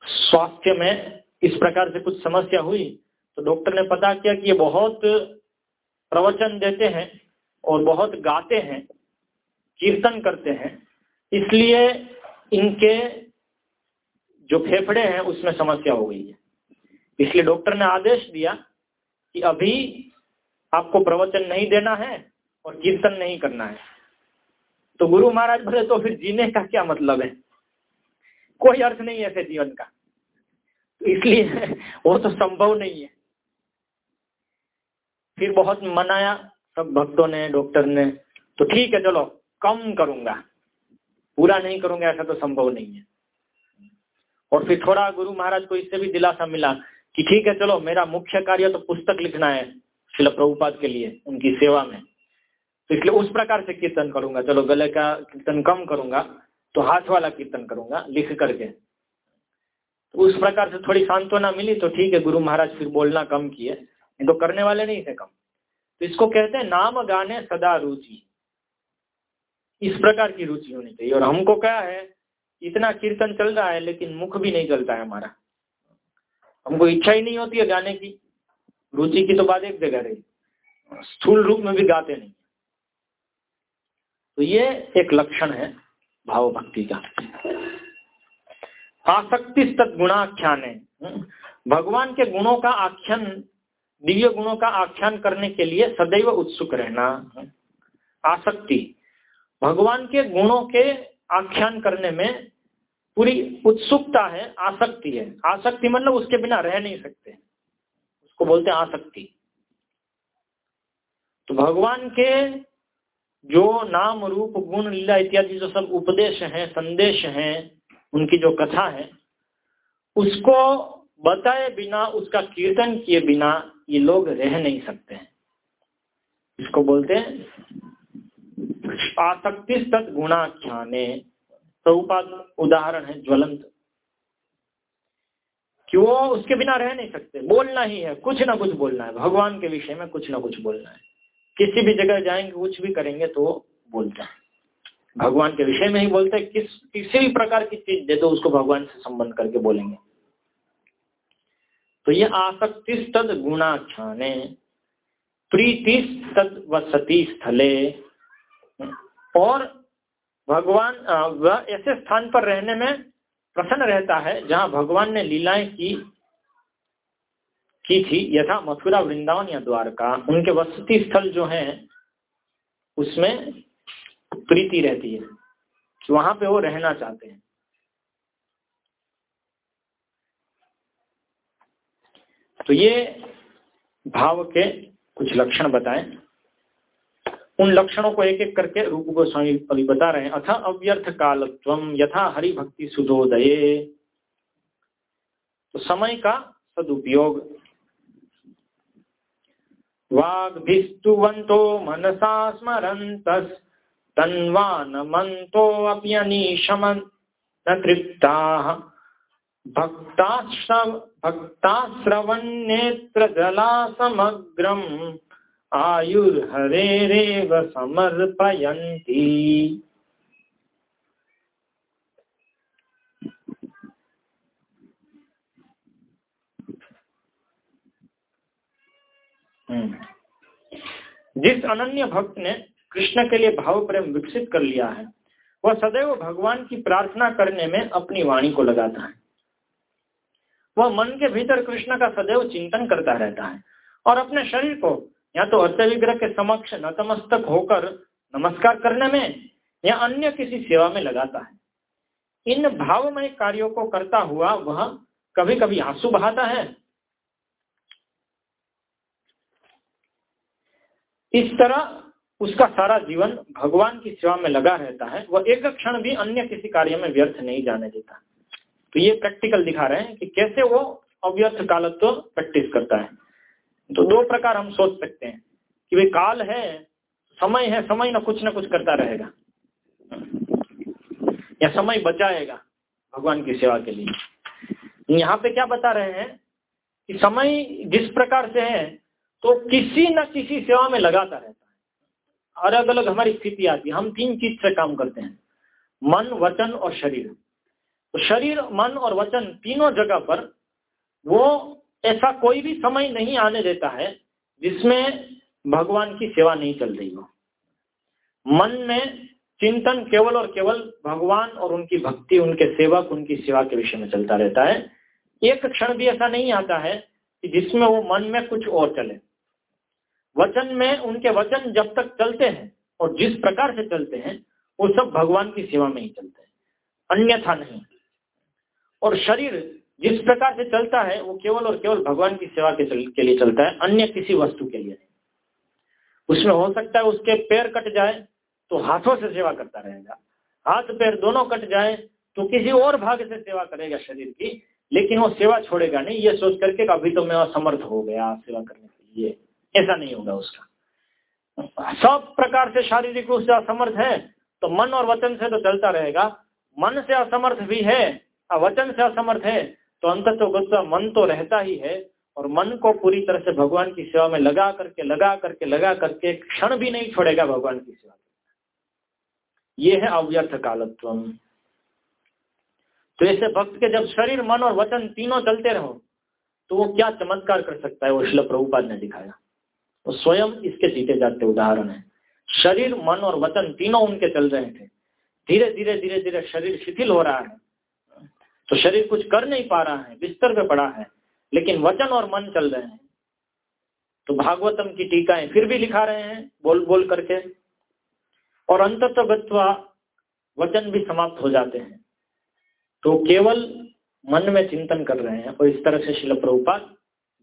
स्वास्थ्य में इस प्रकार से कुछ समस्या हुई तो डॉक्टर ने पता किया कि ये बहुत प्रवचन देते हैं और बहुत गाते हैं, कीर्तन करते हैं। इसलिए इनके जो फेफड़े हैं, उसमें समस्या हो गई है। इसलिए डॉक्टर ने आदेश दिया कि अभी आपको प्रवचन नहीं देना है और कीर्तन नहीं करना है। तो गुरु महाराज बोले तो फिर जीने का क्या मतलब है? कोई अर्थ नहीं है ऐसे जीवन का। तो इसलिए वो तो संभव नहीं है। फिर बहुत मनाया, सब भक्तों ने, डॉक्टर ने तो ठीक है, चलो, कम करूँगा। पूरा नहीं करूँगा, ऐसा तो संभव नहीं है। और फिर थोड़ा गुरु महाराज को इससे भी दिलासा मिला कि ठीक है, चलो, मेरा मुख्य कार्य तो पुस्तक लिखना है, शिल प्रभुपाद के लिए, उनकी सेवा में। तो इसलिए उस प्रकार से कीर्तन करूँगा। चलो, गले का कीर्तन कम करूँगा तो हाथ वाला कीर्तन करूँगा, लिख करके। तो उस प्रकार से थोड़ी सांत्वना मिली तो ठीक है, गुरु महाराज फिर बोलना कम किए। तो करने वाले नहीं थे कम। तो इसको कहते हैं, नाम गाने सदा रुचि। इस प्रकार की रुचि होनी चाहिए। और हमको क्या है, इतना कीर्तन चल रहा है, लेकिन मुख भी नहीं चलता है हमारा। हमको इच्छा ही नहीं होती है गाने की। रुचि की तो बात एक जगह रही। स्थूल रूप में भी गाते नहीं। तो ये एक लक्षण है भाव भक्ति का। आसक्ति गुणाख्यान। है भगवान के गुणों का आख्यान, दिव्य गुणों का आख्यान करने के लिए सदैव उत्सुक रहना। आसक्ति। भगवान के गुणों के आख्यान करने में पूरी उत्सुकता है, आसक्ति है। आसक्ति मतलब उसके बिना रह नहीं सकते। उसको बोलते हैं आसक्ति। तो भगवान के जो नाम रूप, गुण, लीला इत्यादि जो सब उपदेश हैं, संदेश हैं, उनकी जो कथा है, उसको बताए बिना, उसका कीर्तन किए बिना ये लोग रह नहीं सकते हैं। इसको बोलते हैं आसक्ति तत् गुणाख्याने प्रभुपाद उदाहरण है ज्वलंत। कि वो उसके बिना रह नहीं सकते। बोलना ही है। कुछ ना कुछ बोलना है। भगवान के विषय में कुछ ना कुछ बोलना है। किसी भी जगह जाएँगे, कुछ भी करेंगे तो बोलते हैं। भगवान के विषय में ही बोलते हैं। किस, किसी भी प्रकार की चीज़ दे दो, उसको भगवान से संबंध करके बोलेंगे। तो ये आसक्ति तद गुणाख्याने प्रीति तद वसती स्थले और भगवान वह ऐसे स्थान पर रहने में प्रसन्न रहता है जहाँ भगवान ने लीलाएँ की की थी, यथा मथुरा, वृंदावन या द्वारका। उनके वसति स्थल जो है, उसमें प्रीति रहती है। वहाँ पे वो रहना चाहते हैं। तो ये भाव के कुछ लक्षण बताएँ। उन लक्षणों को एक एक करके रूप गोस्वामी अभी बता रहे हैं। अथा अव्यर्थ कालत्व यथा हरि भक्ति सुधोदये। तो समय का सदुपयोग। वाग्भिस्तुवंतो मनसा स्मरंत तन्वानमन्तोऽप्यनीशम न तृप्ताः। भक्ताश्रव भक्ताश्रवन्नेत्रजलासमग्रम्। आयुर्हरेरेव समर्पयन्ति हम्म। जिस अनन्य भक्त ने कृष्ण के लिए भाव प्रेम विकसित कर लिया है, वह सदैव भगवान की प्रार्थना करने में अपनी वाणी को लगाता है वह मन के भीतर कृष्ण का सदैव चिंतन करता रहता है और अपने शरीर को या तो अर्थ विग्रह के समक्ष नतमस्तक होकर नमस्कार करने में या अन्य किसी सेवा में लगाता है। इन भावमय कार्यों को करता हुआ वह कभी कभी आँसू बहाता है। इस तरह उसका सारा जीवन भगवान की सेवा में लगा रहता है। वह एक क्षण भी अन्य किसी कार्य में व्यर्थ नहीं जाने देता। तो ये प्रैक्टिकल दिखा रहे हैं कि कैसे वो अव्यर्थ कालत्व प्रैक्टिस करता है। तो दो प्रकार हम सोच सकते हैं कि भाई काल है, समय है, समय ना कुछ ना कुछ करता रहेगा। या समय बचाएगा भगवान की सेवा के लिए। यहाँ पे क्या बता रहे हैं कि समय जिस प्रकार से है तो किसी न किसी सेवा में लगाता रहता है। अलग अलग हमारी स्थिति आती है। हम तीन चीज़ से काम करते हैं। मन, वचन और शरीर। तो शरीर, मन और वचन तीनों जगह पर वो ऐसा कोई भी समय नहीं आने देता है जिसमें भगवान की सेवा नहीं चल रही हो। मन में चिंतन केवल और केवल भगवान और उनकी भक्ति, उनके सेवक, उनकी सेवा के विषय में चलता रहता है। एक क्षण भी ऐसा नहीं आता है कि जिसमें वो मन में कुछ और चले। वचन में उनके वचन जब तक चलते हैं और जिस प्रकार से चलते हैं, वो सब भगवान की सेवा में ही चलते हैं। अन्यथा नहीं। और शरीर जिस प्रकार से चलता है वो केवल और केवल भगवान की सेवा के, चल, के लिए चलता है अन्य किसी वस्तु के लिए उसमें हो सकता है उसके पैर कट जाए तो हाथों से सेवा करता रहेगा। हाथ पैर दोनों कट जाए तो किसी और भाग से सेवा करेगा शरीर की लेकिन वो सेवा छोड़ेगा नहीं। ये सोच करके अभी तो मैं असमर्थ हो गया सेवा करने के लिए। ऐसा नहीं होगा उसका। सब प्रकार से शारीरिक रूप से असमर्थ है तो मन और वचन से तो चलता रहेगा। मन से असमर्थ भी है वचन से असमर्थ है तो अंत तो मन तो रहता ही है और मन को पूरी तरह से भगवान की सेवा में लगा करके लगा करके लगा करके क्षण भी नहीं छोड़ेगा भगवान की सेवा ये है अव्यर्थ कालत्व तो ऐसे भक्त के जब शरीर, मन और वचन तीनों चलते रहो तो वो क्या चमत्कार कर सकता है, वो शिल प्रभुपाद ने दिखाया। वो तो स्वयं इसके जीते जाते उदाहरण है। शरीर, मन और वचन तीनों उनके चल रहे थे। धीरे धीरे धीरे धीरे शरीर शिथिल हो रहा है। तो शरीर कुछ कर नहीं पा रहा है, बिस्तर पे पड़ा है, लेकिन वचन और मन चल रहे हैं। तो भागवतम की टीकाएँ फिर भी लिखा रहे हैं, बोल बोल करके। और अंत वचन भी समाप्त हो जाते हैं। तो केवल मन में चिंतन कर रहे हैं, और इस तरह से शिल प्रभुपात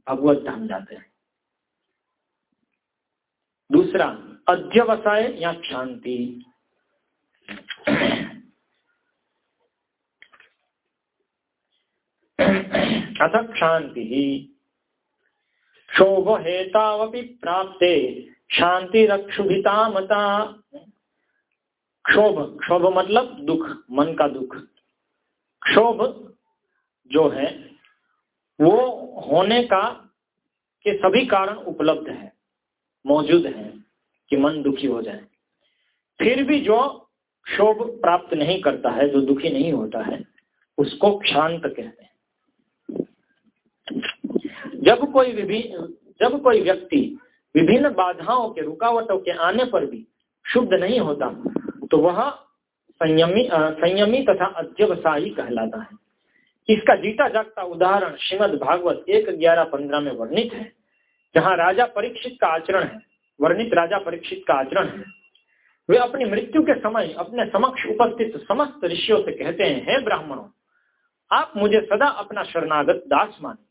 भगवत धाम जाते हैं। दूसरा, अध्यवसाय या शांति। अथ क्षांति क्षोभ हेतावपि प्राप्ते शांति रक्षुभिता मता क्षोभ क्षोभ मतलब दुख, मन का दुख। क्षोभ जो है, वो होने का, के सभी कारण उपलब्ध है, मौजूद है, कि मन दुखी हो जाए। फिर भी जो क्षोभ प्राप्त नहीं करता है, जो दुखी नहीं होता है, उसको क्षांत कहते हैं। जब कोई विभिन्न जब कोई व्यक्ति विभिन्न बाधाओं के, रुकावटों के आने पर भी शुद्ध नहीं होता तो वह संयमी संयमी तथा अध्यवसायी कहलाता है। इसका जीता जागता उदाहरण श्रीमद भागवत एक ग्यारह पंद्रह में वर्णित है, जहाँ राजा परीक्षित का आचरण है, वर्णित राजा परीक्षित का आचरण है। वे अपनी मृत्यु के समय अपने समक्ष उपस्थित समस्त ऋषियों से कहते हैं, हे ब्राह्मणों, आप मुझे सदा अपना शरणागत दास माने।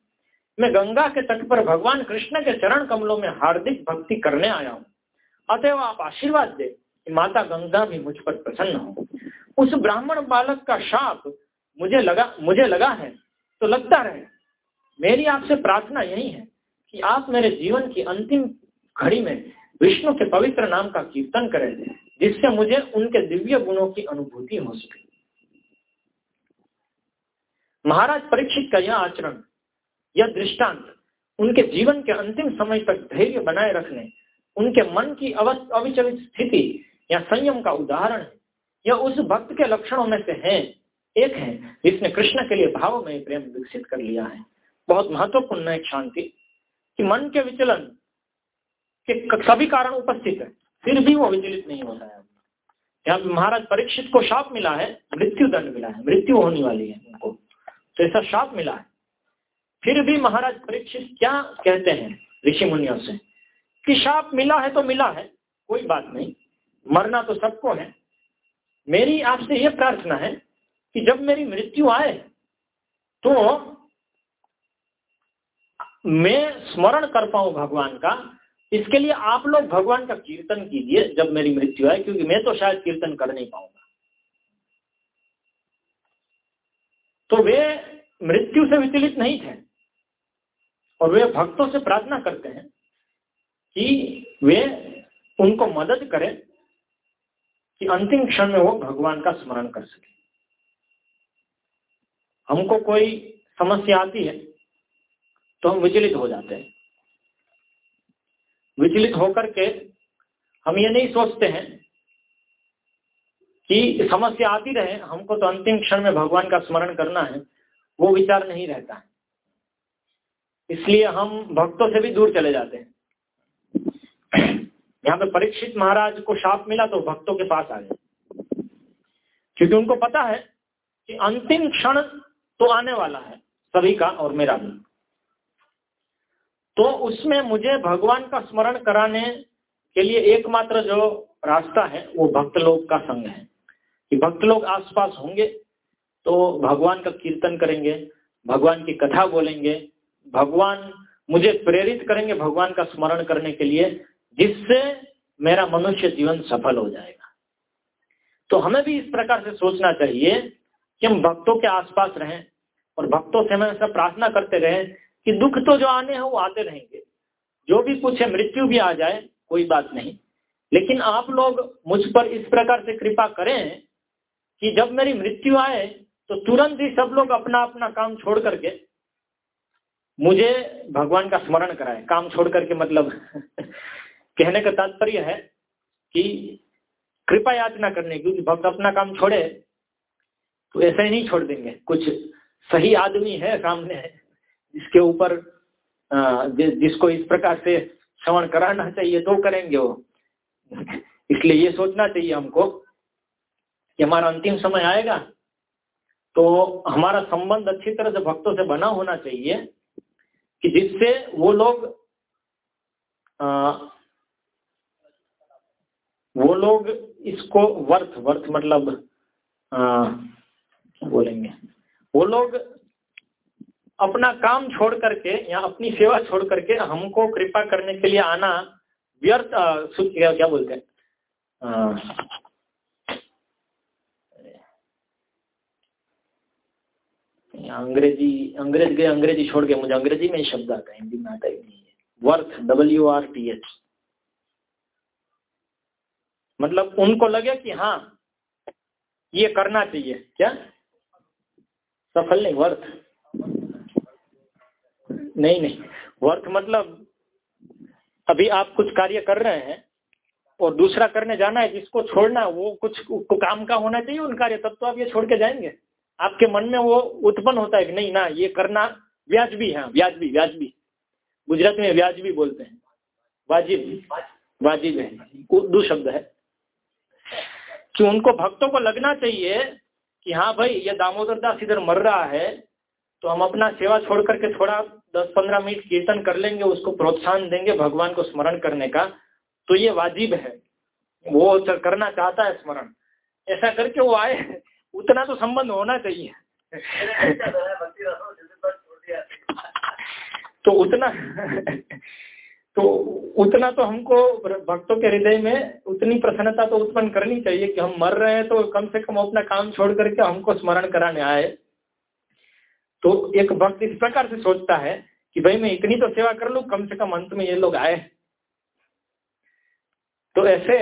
मैं गंगा के तट पर भगवान कृष्ण के चरण कमलों में हार्दिक भक्ति करने आया हूँ। अतएव आप आशीर्वाद दे माता गंगा भी मुझ पर प्रसन्न हो। उस ब्राह्मण बालक का शाप मुझे लगा मुझे लगा है तो लगता रहे। मेरी आपसे प्रार्थना यही है कि आप मेरे जीवन की अंतिम घड़ी में विष्णु के पवित्र नाम का कीर्तन करें, जिससे मुझे उनके दिव्य गुणों की अनुभूति हो सके। महाराज परीक्षित का यह आचरण यह दृष्टांत, उनके जीवन के अंतिम समय तक धैर्य बनाए रखने, उनके मन की अविचलित स्थिति या संयम का उदाहरण है यह उस भक्त के लक्षणों में से है, एक है, जिसने कृष्ण के लिए भाव में प्रेम विकसित कर लिया है। बहुत महत्वपूर्ण है शांति, कि मन के विचलन के सभी कारण उपस्थित है, फिर भी वो विचलित नहीं होता है। यहाँ महाराज परीक्षित को शाप मिला है, मृत्यु दंड मिला है, मृत्यु होने वाली है उनको तो ऐसा शाप मिला है। फिर भी महाराज परीक्षित क्या कहते हैं ऋषि मुनियों से? कि शाप मिला है तो मिला है, कोई बात नहीं। मरना तो सबको है। मेरी आपसे यह प्रार्थना है कि जब मेरी मृत्यु आए तो मैं स्मरण कर पाऊँ भगवान का। इसके लिए आप लोग भगवान का कीर्तन कीजिए जब मेरी मृत्यु आए, क्योंकि मैं तो शायद कीर्तन कर नहीं पाऊँगा। तो वे मृत्यु से विचलित नहीं थे। और वे भक्तों से प्रार्थना करते हैं कि वे उनको मदद करें कि अंतिम क्षण में वो भगवान का स्मरण कर सके। हमको कोई समस्या आती है तो हम विचलित हो जाते हैं। विचलित होकर के हम ये नहीं सोचते हैं कि समस्या आती रहे, हमको तो अंतिम क्षण में भगवान का स्मरण करना है, वो विचार नहीं रहता है। इसलिए हम भक्तों से भी दूर चले जाते हैं। यहाँ पे परीक्षित महाराज को शाप मिला तो भक्तों के पास आ गए। क्योंकि उनको पता है कि अंतिम क्षण तो आने वाला है, सभी का और मेरा भी। तो उसमें मुझे भगवान का स्मरण कराने के लिए एकमात्र जो रास्ता है, वो भक्त लोग का संग है। कि भक्त लोग आसपास होंगे तो भगवान का कीर्तन करेंगे, भगवान की कथा बोलेंगे भगवान मुझे प्रेरित करेंगे भगवान का स्मरण करने के लिए, जिससे मेरा मनुष्य जीवन सफल हो जाएगा। तो हमें भी इस प्रकार से सोचना चाहिए कि हम भक्तों के आसपास रहें और भक्तों से हमें सब प्रार्थना करते रहें कि दुख तो जो आने हैं वो आते रहेंगे। जो भी कुछ है, मृत्यु भी आ जाए, कोई बात नहीं। लेकिन आप लोग मुझ पर इस प्रकार से कृपा करें कि जब मेरी मृत्यु आए तो तुरंत ही सब लोग अपना अपना काम छोड़ करके मुझे भगवान का स्मरण कराए। काम छोड़ करके मतलब कहने का तात्पर्य है कि कृपा याचना करने, क्योंकि भक्त अपना काम छोड़े तो ऐसे ही नहीं छोड़ देंगे। कुछ सही आदमी है सामने, जिसके ऊपर जिसको इस प्रकार से श्रवण कराना चाहिए तो करेंगे वो। इसलिए ये सोचना चाहिए हमको कि हमारा अंतिम समय आएगा तो हमारा संबंध अच्छी तरह से भक्तों से बना होना चाहिए। कि जिससे वो लोग आ, वो लोग इसको वर्थ वर्थ मतलब आ, बोलेंगे? वो लोग अपना काम छोड़ करके या अपनी सेवा छोड़ करके हमको कृपा करने के लिए आना व्यर्थ क्या, क्या बोलते हैं? अंग्रेज़ी, अंग्रेज़ गए अंग्रेज़ी छोड़ के मुझे अंग्रेज़ी में ही शब्द आता है, हिंदी में आता ही नहीं है। Worth W R T H मतलब उनको लगे कि हाँ ये करना चाहिए। क्या? सफल नहीं वर्थ नहीं नहीं। वर्थ मतलब अभी आप कुछ कार्य कर रहे हैं और दूसरा करने जाना है, जिसको छोड़ना वो कुछ काम का होना चाहिए, उन कार्य तब तो आप ये छोड़ के जाएँगे? आपके मन में वो उत्पन्न होता है कि नहीं, ना, ये करना व्याजबी है, व्याजबी व्याजबी। गुजराती में व्याजबी बोलते हैं। वाजिब वाजिब है। उर्दू शब्द है। कि उनको भक्तों को लगना चाहिए कि हाँ भाई, ये दामोदर दास इधर मर रहा है तो हम अपना सेवा छोड़ करके थोड़ा दस पंद्रह मिनट कीर्तन कर लेंगे, उसको प्रोत्साहन देंगे भगवान को स्मरण करने का। तो ये वाजिब है। वो करना चाहता है स्मरण। ऐसा करके वो आए उतना तो संबंध होना चाहिए। तो उतना तो उतना तो हमको भक्तों के हृदय में उतनी प्रसन्नता तो उत्पन्न करनी चाहिए कि हम मर रहे हैं तो कम से कम अपना काम छोड़ करके हमको स्मरण कराने आए। तो एक भक्त इस प्रकार से सोचता है कि भाई मैं इतनी तो सेवा कर लू, कम से कम अंत में ये लोग आए। तो ऐसे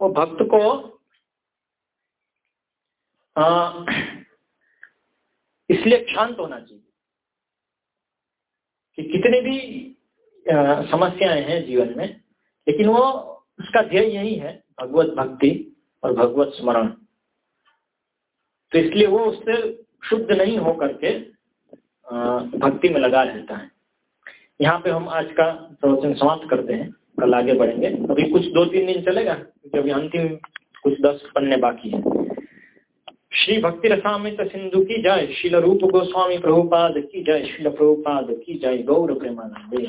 वो भक्त को इसलिए शांत होना चाहिए कि कितने भी समस्याएँ हैं जीवन में, लेकिन वो उसका ध्येय यही है, भगवत भक्ति और भगवत स्मरण। तो इसलिए वो उससे शुद्ध नहीं हो करके भक्ति में लगा रहता है। यहाँ पे हम आज का प्रवचन समाप्त करते हैं, कल आगे बढ़ेंगे। अभी कुछ दो तीन दिन चलेगा, क्योंकि अभी अंतिम कुछ दस पन्ने बाकी है। श्री भक्ति रसामित सिंधु की जय। शिल रूप गोस्वामी प्रभुपाद की जय। शिल प्रभुपाद की जय। गौर प्रेमानंदे।